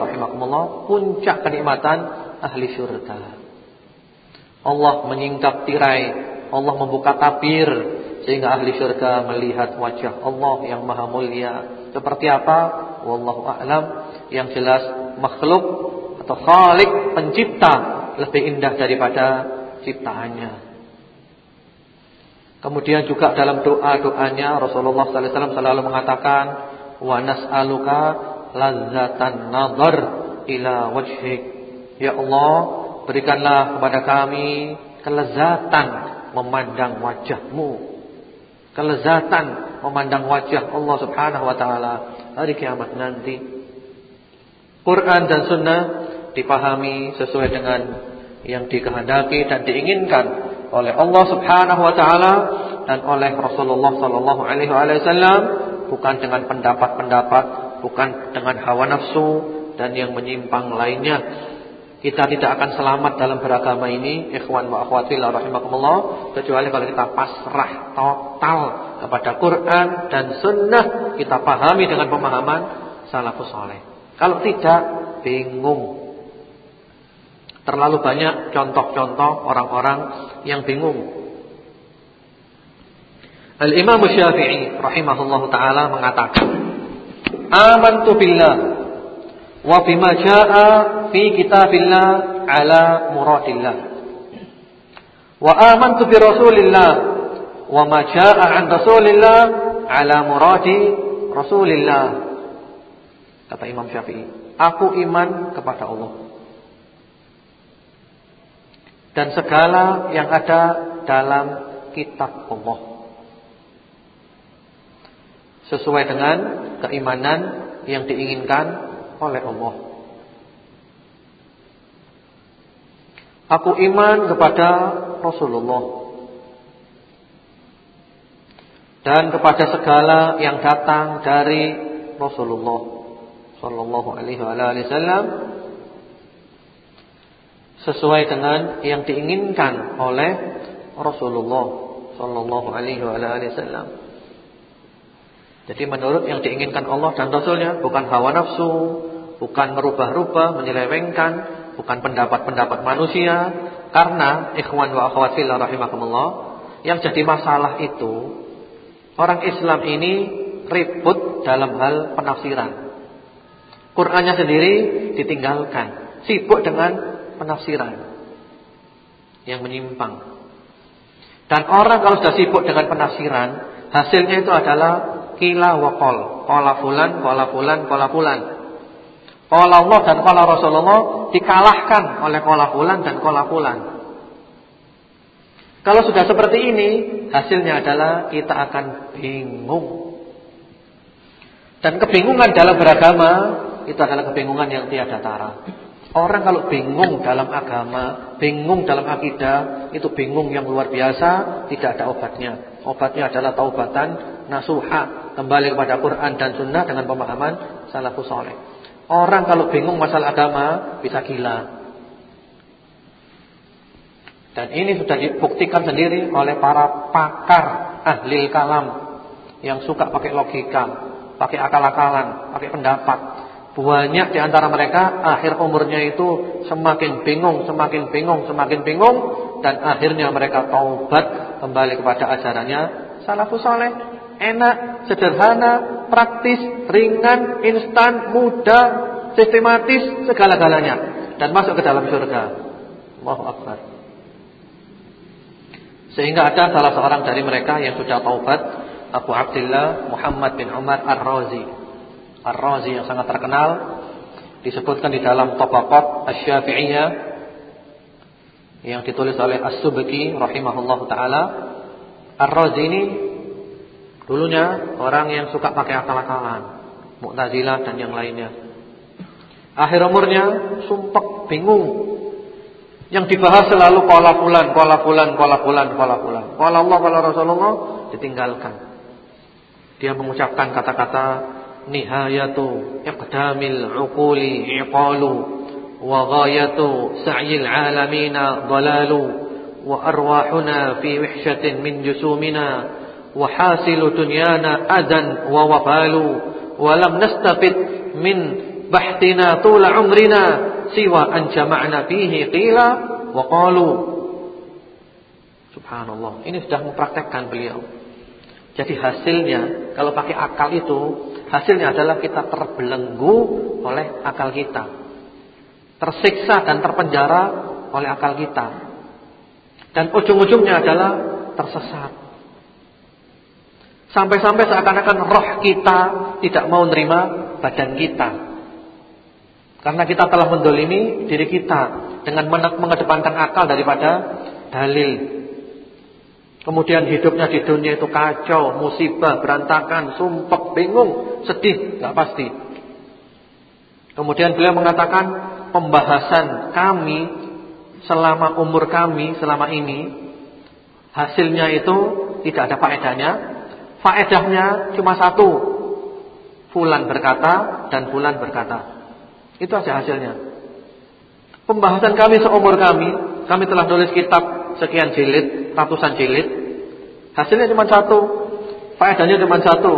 puncak kenikmatan ahli syurga Allah menyingkap tirai Allah membuka tabir sehingga ahli syurga melihat wajah Allah yang maha mulia. Seperti apa? Wallahu a'lam. Yang jelas makhluk atau khalik pencipta lebih indah daripada ciptaannya. Kemudian juga dalam doa-doanya Rasulullah sallallahu alaihi wasallam selalu mengatakan wa nas'aluka ladzatan nadhar ila wajhik. Ya Allah, berikanlah kepada kami kelezatan memandang wajahmu. Kelezatan memandang wajah Allah Subhanahu wa taala hari kiamat nanti. Quran dan sunnah dipahami sesuai dengan yang dikehendaki dan diinginkan oleh Allah Subhanahu wa taala dan oleh Rasulullah sallallahu alaihi wasallam bukan dengan pendapat-pendapat, bukan dengan hawa nafsu dan yang menyimpang lainnya. Kita tidak akan selamat dalam beragama ini, ikhwan wa akhwat fillah rahimakumullah, kecuali kalau kita pasrah total kepada Quran dan sunnah, kita pahami dengan pemahaman salafus saleh. Kalau tidak, bingung. Terlalu banyak contoh-contoh orang-orang yang bingung. Al-Imam Syafi'i rahimahullahu taala mengatakan, "Amantu billah wa bima jaa fi kitabillah ala muradillah. Wa amantu bi rasulillah wa ma jaa an rasulillah ala muradi rasulillah. Kata Imam Syafi'i aku iman kepada Allah. Dan segala yang ada dalam kitab Allah sesuai dengan keimanan yang diinginkan oleh Allah. Aku iman kepada Rasulullah dan kepada segala yang datang dari Rasulullah sallallahu alaihi wasallam sesuai dengan yang diinginkan oleh Rasulullah sallallahu alaihi wasallam. Jadi menurut yang diinginkan Allah dan Rasulnya bukan hawa nafsu, bukan merubah-rubah, menyelewengkan, bukan pendapat-pendapat manusia. Karena ikhwan wa akhwat fillah yang jadi masalah itu orang Islam ini ribut dalam hal penafsiran. Qur'annya sendiri ditinggalkan, sibuk dengan penafsiran yang menyimpang. Dan orang kalau sudah sibuk dengan penafsiran, hasilnya itu adalah kila wa qol. Qala fulan, qala fulan, qala fulan. Qala Allah dan qala Rasulullah dikalahkan oleh qala fulan dan qala fulan. Kalau sudah seperti ini, hasilnya adalah kita akan bingung. Dan kebingungan dalam beragama itu adalah kebingungan yang tiada tara. Orang kalau bingung dalam agama, bingung dalam akidah, itu bingung yang luar biasa, tidak ada obatnya. Obatnya adalah taubatan nasuha, kembali kepada Quran dan Sunnah dengan pemahaman salafus soleh. Orang kalau bingung masalah agama bisa gila. Dan ini sudah dibuktikan sendiri oleh para pakar ahli kalam yang suka pakai logika, pakai akal-akalan, pakai pendapat. Banyak di antara mereka akhir umurnya itu semakin bingung, semakin bingung, semakin bingung dan akhirnya mereka taubat kembali kepada ajarannya salafus saleh. Enak, sederhana, praktis, ringan, instan, mudah, sistematis, segala-galanya dan masuk ke dalam surga. Allahu akbar. Sehingga ada salah seorang dari mereka yang sudah taubat, Abu Abdullah Muhammad bin Umar Ar-Razi. Ar-Razi yang sangat terkenal disebutkan di dalam Tabaqat Asy-Syafi'iyah yang ditulis oleh As-Subki rahimahullahu taala. Ar-Razi ini dulunya orang yang suka pakai akal-akalan, Mu'tazilah dan yang lainnya. Akhir umurnya sumpah bingung. Yang dibahas selalu qala fulan, qala fulan, qala fulan, qala fulan. Qala Allah, qala Rasulullah ditinggalkan. Dia mengucapkan kata-kata nihayatu iqdamil uquli iqalu wa ghayatu sa'yil alamina dhalalu wa arwahuna fi wihshatin min jusumina wa wabalu wa lam nastafid min bahtina tula umrina siwa an jama'na fihi qila wa qalu subhanallah ini sudah mempraktekkan beliau jadi hasilnya kalau pakai akal itu Hasilnya adalah kita terbelenggu oleh akal kita. Tersiksa dan terpenjara oleh akal kita. Dan ujung-ujungnya adalah tersesat. Sampai-sampai seakan-akan roh kita tidak mau menerima badan kita. Karena kita telah mendolimi diri kita dengan mengedepankan akal daripada dalil. Kemudian hidupnya di dunia itu kacau, musibah, berantakan, sumpah, bingung, sedih, nggak pasti. Kemudian beliau mengatakan pembahasan kami selama umur kami selama ini hasilnya itu tidak ada faedahnya. Faedahnya cuma satu. Fulan berkata dan fulan berkata. Itu aja hasilnya. Pembahasan kami seumur kami, kami telah tulis kitab sekian jilid ratusan jilid. Hasilnya cuma satu. Faedahnya cuma satu.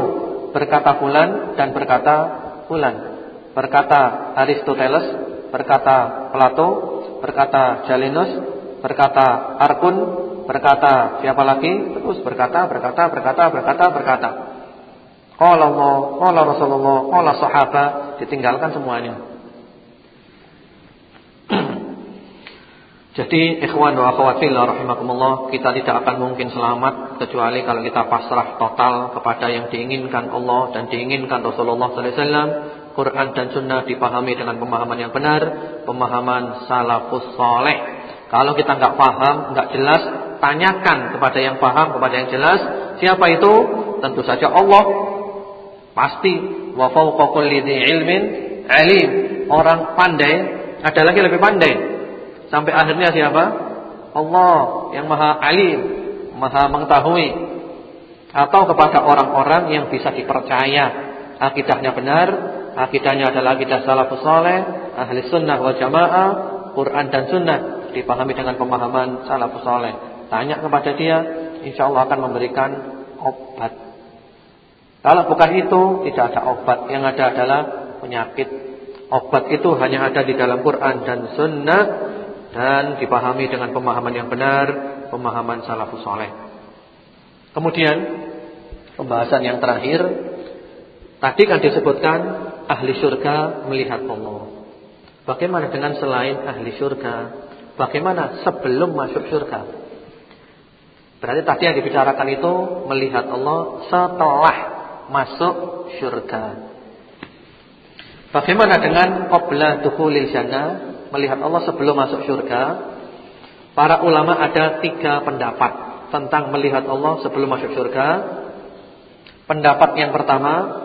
Berkata fulan dan berkata fulan. Berkata Aristoteles, berkata Plato, berkata Jalinus, berkata Arkun, berkata siapa lagi? Terus berkata, berkata, berkata, berkata, berkata. Qala Allah, qala Rasulullah, qala sahabat, ditinggalkan semuanya. Jadi ikhwan wa akhwat rahimakumullah, kita tidak akan mungkin selamat kecuali kalau kita pasrah total kepada yang diinginkan Allah dan diinginkan Rasulullah sallallahu alaihi wasallam. Quran dan sunnah dipahami dengan pemahaman yang benar, pemahaman salafus saleh. Kalau kita enggak paham, enggak jelas, tanyakan kepada yang paham, kepada yang jelas. Siapa itu? Tentu saja Allah. Pasti wa fawqa kulli ilmin alim. Orang pandai ada lagi lebih pandai. Sampai akhirnya siapa? Allah yang maha alim, maha mengetahui. Atau kepada orang-orang yang bisa dipercaya. Akidahnya benar, akidahnya adalah akidah salafus saleh, ahli sunnah wal jamaah, Quran dan sunnah dipahami dengan pemahaman salafus saleh. Tanya kepada dia, insya Allah akan memberikan obat. Kalau bukan itu, tidak ada obat. Yang ada adalah penyakit. Obat itu hanya ada di dalam Quran dan sunnah dan dipahami dengan pemahaman yang benar, pemahaman salafus saleh. Kemudian pembahasan yang terakhir tadi kan disebutkan ahli surga melihat Allah. Bagaimana dengan selain ahli surga? Bagaimana sebelum masuk surga? Berarti tadi yang dibicarakan itu melihat Allah setelah masuk surga. Bagaimana dengan qabla dukhulil jannah? melihat Allah sebelum masuk surga, para ulama ada tiga pendapat tentang melihat Allah sebelum masuk surga. Pendapat yang pertama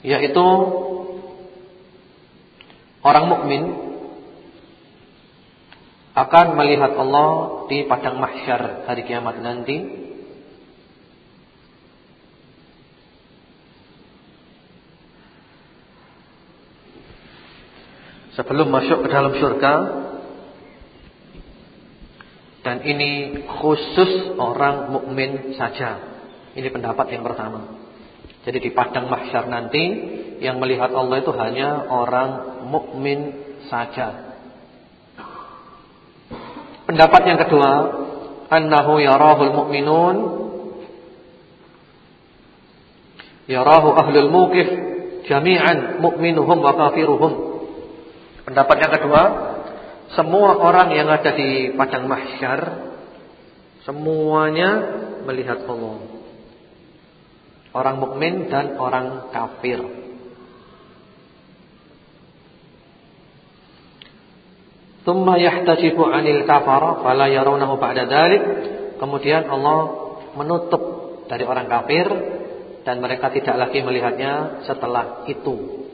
yaitu orang mukmin akan melihat Allah di padang mahsyar hari kiamat nanti sebelum masuk ke dalam surga ini khusus orang mukmin saja. Ini pendapat yang pertama. Jadi di padang mahsyar nanti yang melihat Allah itu hanya orang mukmin saja. Pendapat yang kedua, annahu yarahul mu'minun yarahu ahlul mukif jami'an mu'minuhum wa kafiruhum. Pendapat yang kedua, semua orang yang ada di padang mahsyar semuanya melihat Allah. Orang mukmin dan orang kafir. Thumma yahtasifu 'anil kafara fala yarawnahu ba'da dzalik. Kemudian Allah menutup dari orang kafir dan mereka tidak lagi melihatnya setelah itu.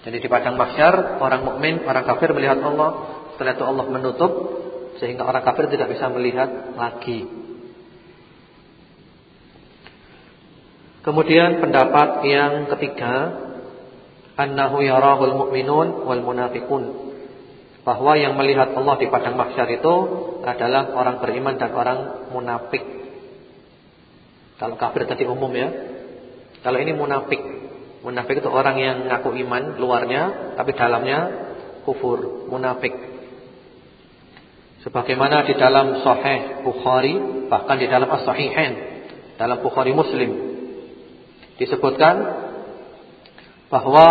Jadi di padang mahsyar orang mukmin, orang kafir melihat Allah, setelah itu Allah menutup sehingga orang kafir tidak bisa melihat lagi. Kemudian pendapat yang ketiga, annahu yarahul mu'minun wal munafiqun. Bahwa yang melihat Allah di padang mahsyar itu adalah orang beriman dan orang munafik. Kalau kafir tadi umum ya. Kalau ini munafik. Munafik itu orang yang ngaku iman luarnya tapi dalamnya kufur, munafik. Sebagaimana di dalam Sahih Bukhari, bahkan di dalam As-Sahihain, dalam Bukhari Muslim disebutkan bahwa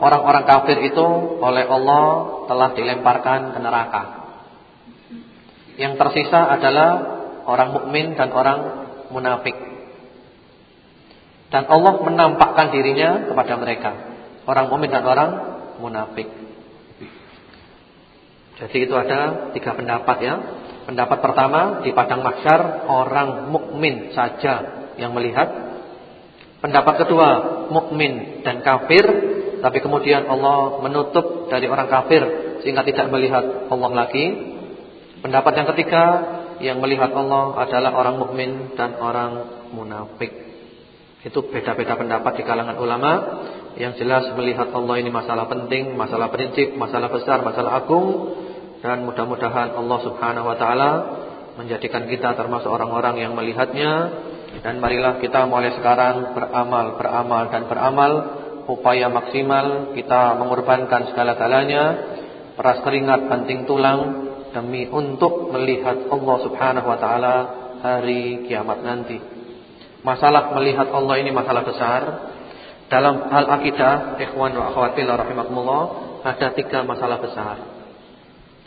orang-orang kafir itu oleh Allah telah dilemparkan ke neraka. Yang tersisa adalah orang mukmin dan orang munafik. Dan Allah menampakkan dirinya kepada mereka. Orang mukmin dan orang munafik. Jadi itu ada tiga pendapat ya. Pendapat pertama di padang mahsyar orang mukmin saja yang melihat. Pendapat kedua mukmin dan kafir, tapi kemudian Allah menutup dari orang kafir sehingga tidak melihat Allah lagi. Pendapat yang ketiga yang melihat Allah adalah orang mukmin dan orang munafik. Itu beda-beda pendapat di kalangan ulama Yang jelas melihat Allah ini masalah penting Masalah prinsip, masalah besar, masalah agung Dan mudah-mudahan Allah subhanahu wa ta'ala Menjadikan kita termasuk orang-orang yang melihatnya Dan marilah kita mulai sekarang Beramal, beramal dan beramal Upaya maksimal Kita mengorbankan segala-galanya Peras keringat, banting tulang Demi untuk melihat Allah subhanahu wa ta'ala Hari kiamat nanti Masalah melihat Allah ini masalah besar. Dalam hal akidah, ikhwan wa akhwat fillah rahimakumullah, ada tiga masalah besar.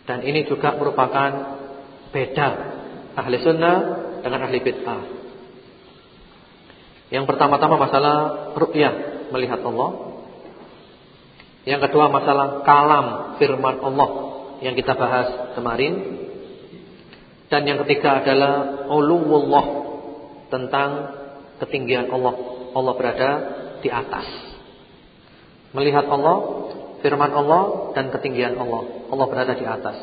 Dan ini juga merupakan beda ahli sunnah dengan ahli bid'ah. Yang pertama-tama masalah ru'yah, melihat Allah. Yang kedua masalah kalam, firman Allah yang kita bahas kemarin. Dan yang ketiga adalah uluwullah tentang ketinggian Allah. Allah berada di atas. Melihat Allah, firman Allah dan ketinggian Allah. Allah berada di atas.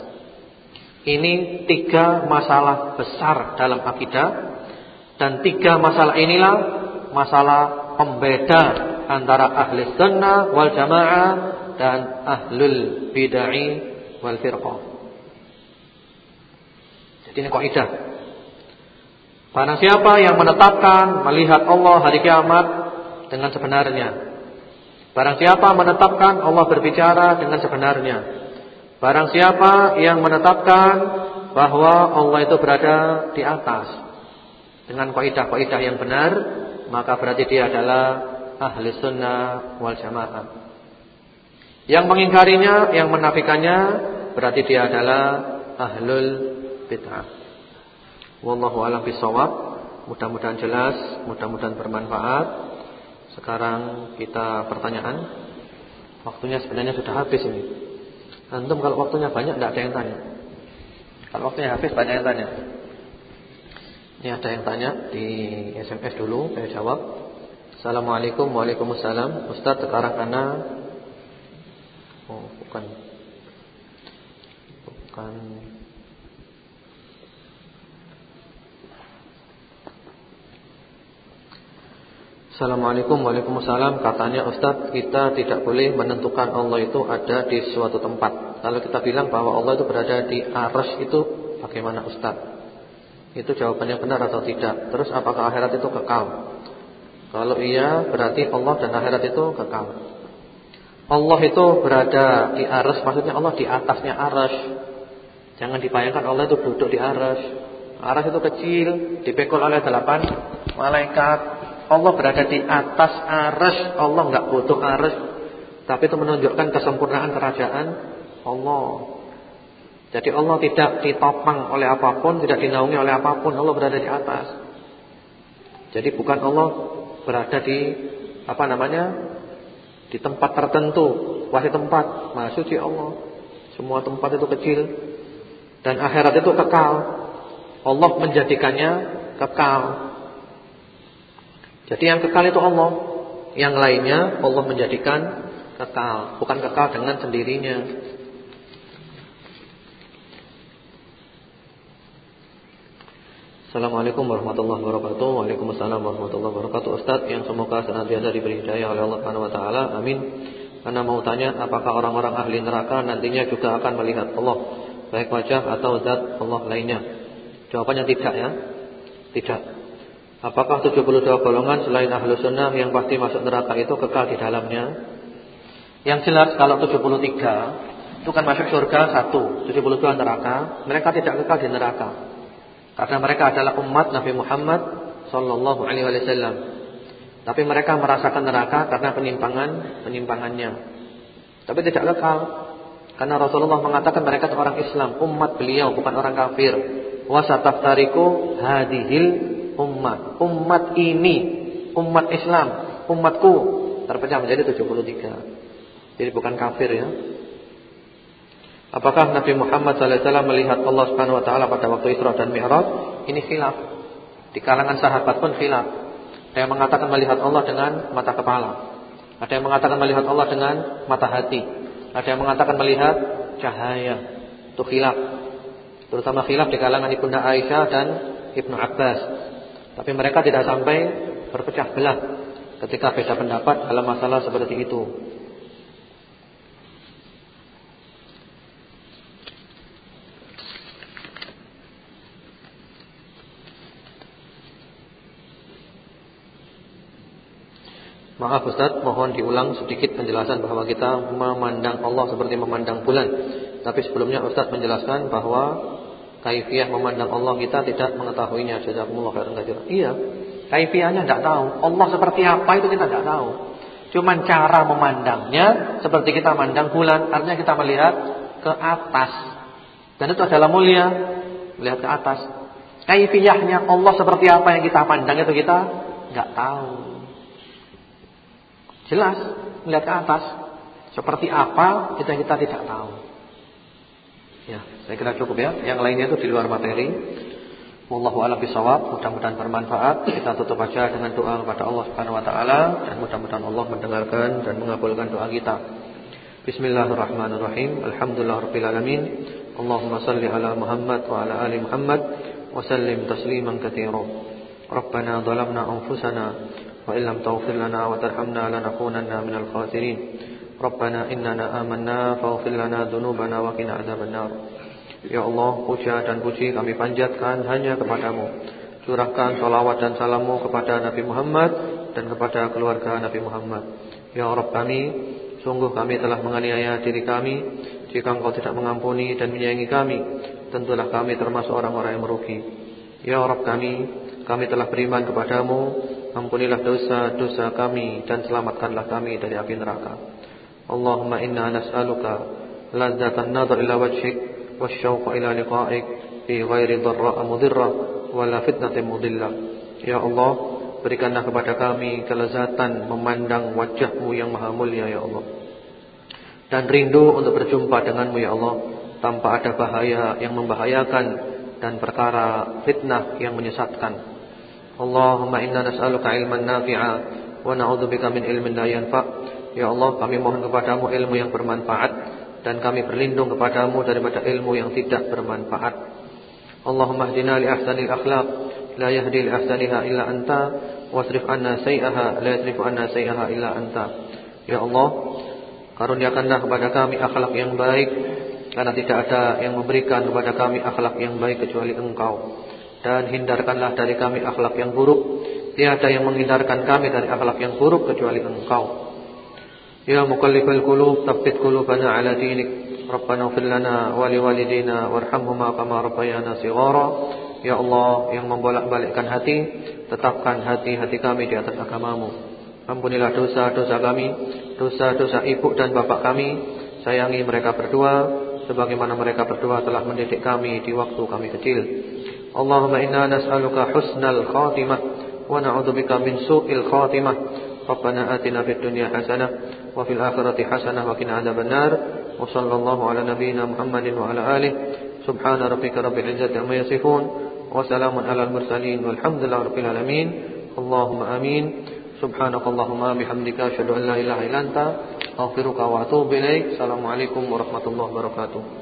Ini tiga masalah besar dalam akidah dan tiga masalah inilah masalah pembeda antara ahli sunnah wal jamaah dan ahlul bid'ah wal firqah. Jadi ini kaidah Barang siapa yang menetapkan melihat Allah hari kiamat dengan sebenarnya. Barang siapa menetapkan Allah berbicara dengan sebenarnya. Barang siapa yang menetapkan bahwa Allah itu berada di atas dengan kaidah-kaidah yang benar, maka berarti dia adalah ahli sunnah wal jamaah. Yang mengingkarinya, yang menafikannya, berarti dia adalah ahlul bid'ah. Wallahu a'lam bishawab. Mudah-mudahan jelas, mudah-mudahan bermanfaat. Sekarang kita pertanyaan. Waktunya sebenarnya sudah habis ini. Antum kalau waktunya banyak tidak ada yang tanya. Kalau waktunya habis banyak yang tanya. Ini ada yang tanya di SMS dulu, saya jawab. Assalamualaikum Waalaikumsalam Ustaz sekarang karena Oh bukan Bukan Assalamualaikum Waalaikumsalam Katanya Ustaz kita tidak boleh menentukan Allah itu ada di suatu tempat Kalau kita bilang bahwa Allah itu berada di aras itu Bagaimana Ustaz? Itu jawabannya benar atau tidak? Terus apakah akhirat itu kekal? Kalau iya berarti Allah dan akhirat itu kekal. Allah itu berada di aras, maksudnya Allah di atasnya aras. Jangan dibayangkan Allah itu duduk di aras. Aras itu kecil, dipekul oleh delapan malaikat. Allah berada di atas aras. Allah nggak butuh aras, tapi itu menunjukkan kesempurnaan kerajaan Allah. Jadi Allah tidak ditopang oleh apa pun, tidak dinaungi oleh apa pun. Allah berada di atas. Jadi bukan Allah berada di apa namanya? di tempat tertentu, wahai tempat, Maha suci Allah. Semua tempat itu kecil dan akhirat itu kekal. Allah menjadikannya kekal. Jadi yang kekal itu Allah. Yang lainnya Allah menjadikan kekal, bukan kekal dengan sendirinya. Assalamualaikum warahmatullahi wabarakatuh. Waalaikumsalam warahmatullahi wabarakatuh. Ustaz yang semoga senantiasa diberi hidayah oleh Allah Subhanahu wa taala. Amin. Karena mau tanya apakah orang-orang ahli neraka nantinya juga akan melihat Allah baik wajah atau zat Allah lainnya? Jawabannya tidak ya. Tidak. Apakah 72 golongan selain ahlu sunnah yang pasti masuk neraka itu kekal di dalamnya? Yang jelas kalau 73 itu kan masuk surga satu, 72 neraka, mereka tidak kekal di neraka. Karena mereka adalah umat Nabi Muhammad sallallahu alaihi wasallam. Tapi mereka merasakan neraka karena penimpangan penimpangannya. Tapi tidak kekal. Karena Rasulullah mengatakan mereka orang Islam, umat beliau bukan orang kafir. Wasataftariku hadhil umat. Umat ini, umat Islam, umatku terpecah menjadi 73. Jadi bukan kafir ya. Apakah Nabi Muhammad SAW melihat Allah Subhanahu Wa Taala pada waktu Isra dan Mi'raj? Ini khilaf. Di kalangan sahabat pun khilaf. Ada yang mengatakan melihat Allah dengan mata kepala. Ada yang mengatakan melihat Allah dengan mata hati. Ada yang mengatakan melihat cahaya. Itu khilaf. Terutama khilaf di kalangan Ibunda Aisyah dan Ibnu Abbas. Tapi mereka tidak sampai berpecah belah ketika beda pendapat dalam masalah seperti itu. Maaf Ustaz, mohon diulang sedikit penjelasan bahwa kita memandang Allah seperti memandang bulan. Tapi sebelumnya Ustaz menjelaskan bahwa kaifiah memandang Allah kita tidak mengetahuinya. Jazakumullah khairan katsiran. Iya, kaifiahnya tidak tahu. Allah seperti apa itu kita tidak tahu. Cuman cara memandangnya seperti kita memandang bulan, artinya kita melihat ke atas. Dan itu adalah mulia, melihat ke atas. Kaifiahnya Allah seperti apa yang kita pandang itu kita nggak tahu. Jelas melihat ke atas. Seperti apa kita kita tidak tahu. Ya, saya kira cukup ya. Yang lainnya itu di luar materi. Wallahu a'lam bishawab. Mudah-mudahan bermanfaat. Kita tutup aja dengan doa kepada Allah Subhanahu wa taala dan mudah-mudahan Allah mendengarkan dan mengabulkan doa kita. Bismillahirrahmanirrahim. Alhamdulillahirabbil alamin. Allahumma salli ala Muhammad wa ala ali Muhammad wa sallim tasliman katsiran. Rabbana dhalamna anfusana وإن لم تغفر لنا وترحمنا لنكونن من الخاسرين ربنا إننا آمنا فاغفر لنا ذنوبنا وقنا عذاب النار Ya Allah, puja dan puji kami panjatkan hanya kepadamu. Curahkan salawat dan salammu kepada Nabi Muhammad dan kepada keluarga Nabi Muhammad. Ya Rabb kami, sungguh kami telah menganiaya diri kami. Jika engkau tidak mengampuni dan menyayangi kami, tentulah kami termasuk orang-orang yang merugi. Ya Rabb kami, kami telah beriman kepadamu Ampunilah dosa-dosa kami dan selamatkanlah kami dari api neraka. Allahumma inna nas'aluka ladzatan nadhar ila wajhik wasyauqa ila liqa'ik fi ghairi dharra'a mudhirrah wala fitnatin mudillah. Ya Allah, berikanlah kepada kami kelezatan memandang wajahmu yang maha mulia ya Allah. Dan rindu untuk berjumpa denganmu ya Allah tanpa ada bahaya yang membahayakan dan perkara fitnah yang menyesatkan. Allahumma inna nas'aluka ilman nafi'a wa na'udzubika min ilmin la yanfa'. Ya Allah, kami mohon kepadamu ilmu yang bermanfaat dan kami berlindung kepadamu daripada ilmu yang tidak bermanfaat. Allahumma hdina li ahsanil akhlaq la yahdi li ahsaniha illa anta wasrif anna sayyaha la yasrifu anna sayyaha illa anta. Ya Allah, karuniakanlah kepada kami akhlak yang baik Karena tidak ada yang memberikan kepada kami akhlak yang baik kecuali Engkau. Dan hindarkanlah dari kami akhlak yang buruk. Tiada yang menghindarkan kami dari akhlak yang buruk kecuali Engkau. Ya muqallibal qulub, tsabbit qulubana ala dinik. Rabbana ighfir lana wa liwalidina warhamhuma kama rabbayana shighara. Ya Allah yang membolak-balikkan hati, tetapkan hati-hati kami di atas agamamu. Ampunilah dosa-dosa kami, dosa-dosa ibu dan bapak kami. Sayangi mereka berdua sebagaimana mereka berdua telah mendidik kami di waktu kami kecil. Allahumma inna nas'aluka husnal khatimah wa na'udzubika min su'il khatimah. Rabbana atina fid dunya hasanah wa fil akhirati hasanah wa qina adzabannar. Wa sallallahu ala nabiyyina Muhammadin wa ala alihi. Subhana rabbika rabbil izzati amma yasifun wa salamun alal mursalin walhamdulillahi rabbil alamin. Allahumma amin. Subhanakallahumma bihamdika asyhadu an la ilaha illa anta astaghfiruka wa atubu ilaik. Assalamualaikum warahmatullahi wabarakatuh.